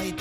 Hoy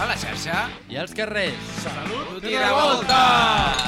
A la xarxa i als carrers. Salut i revolta!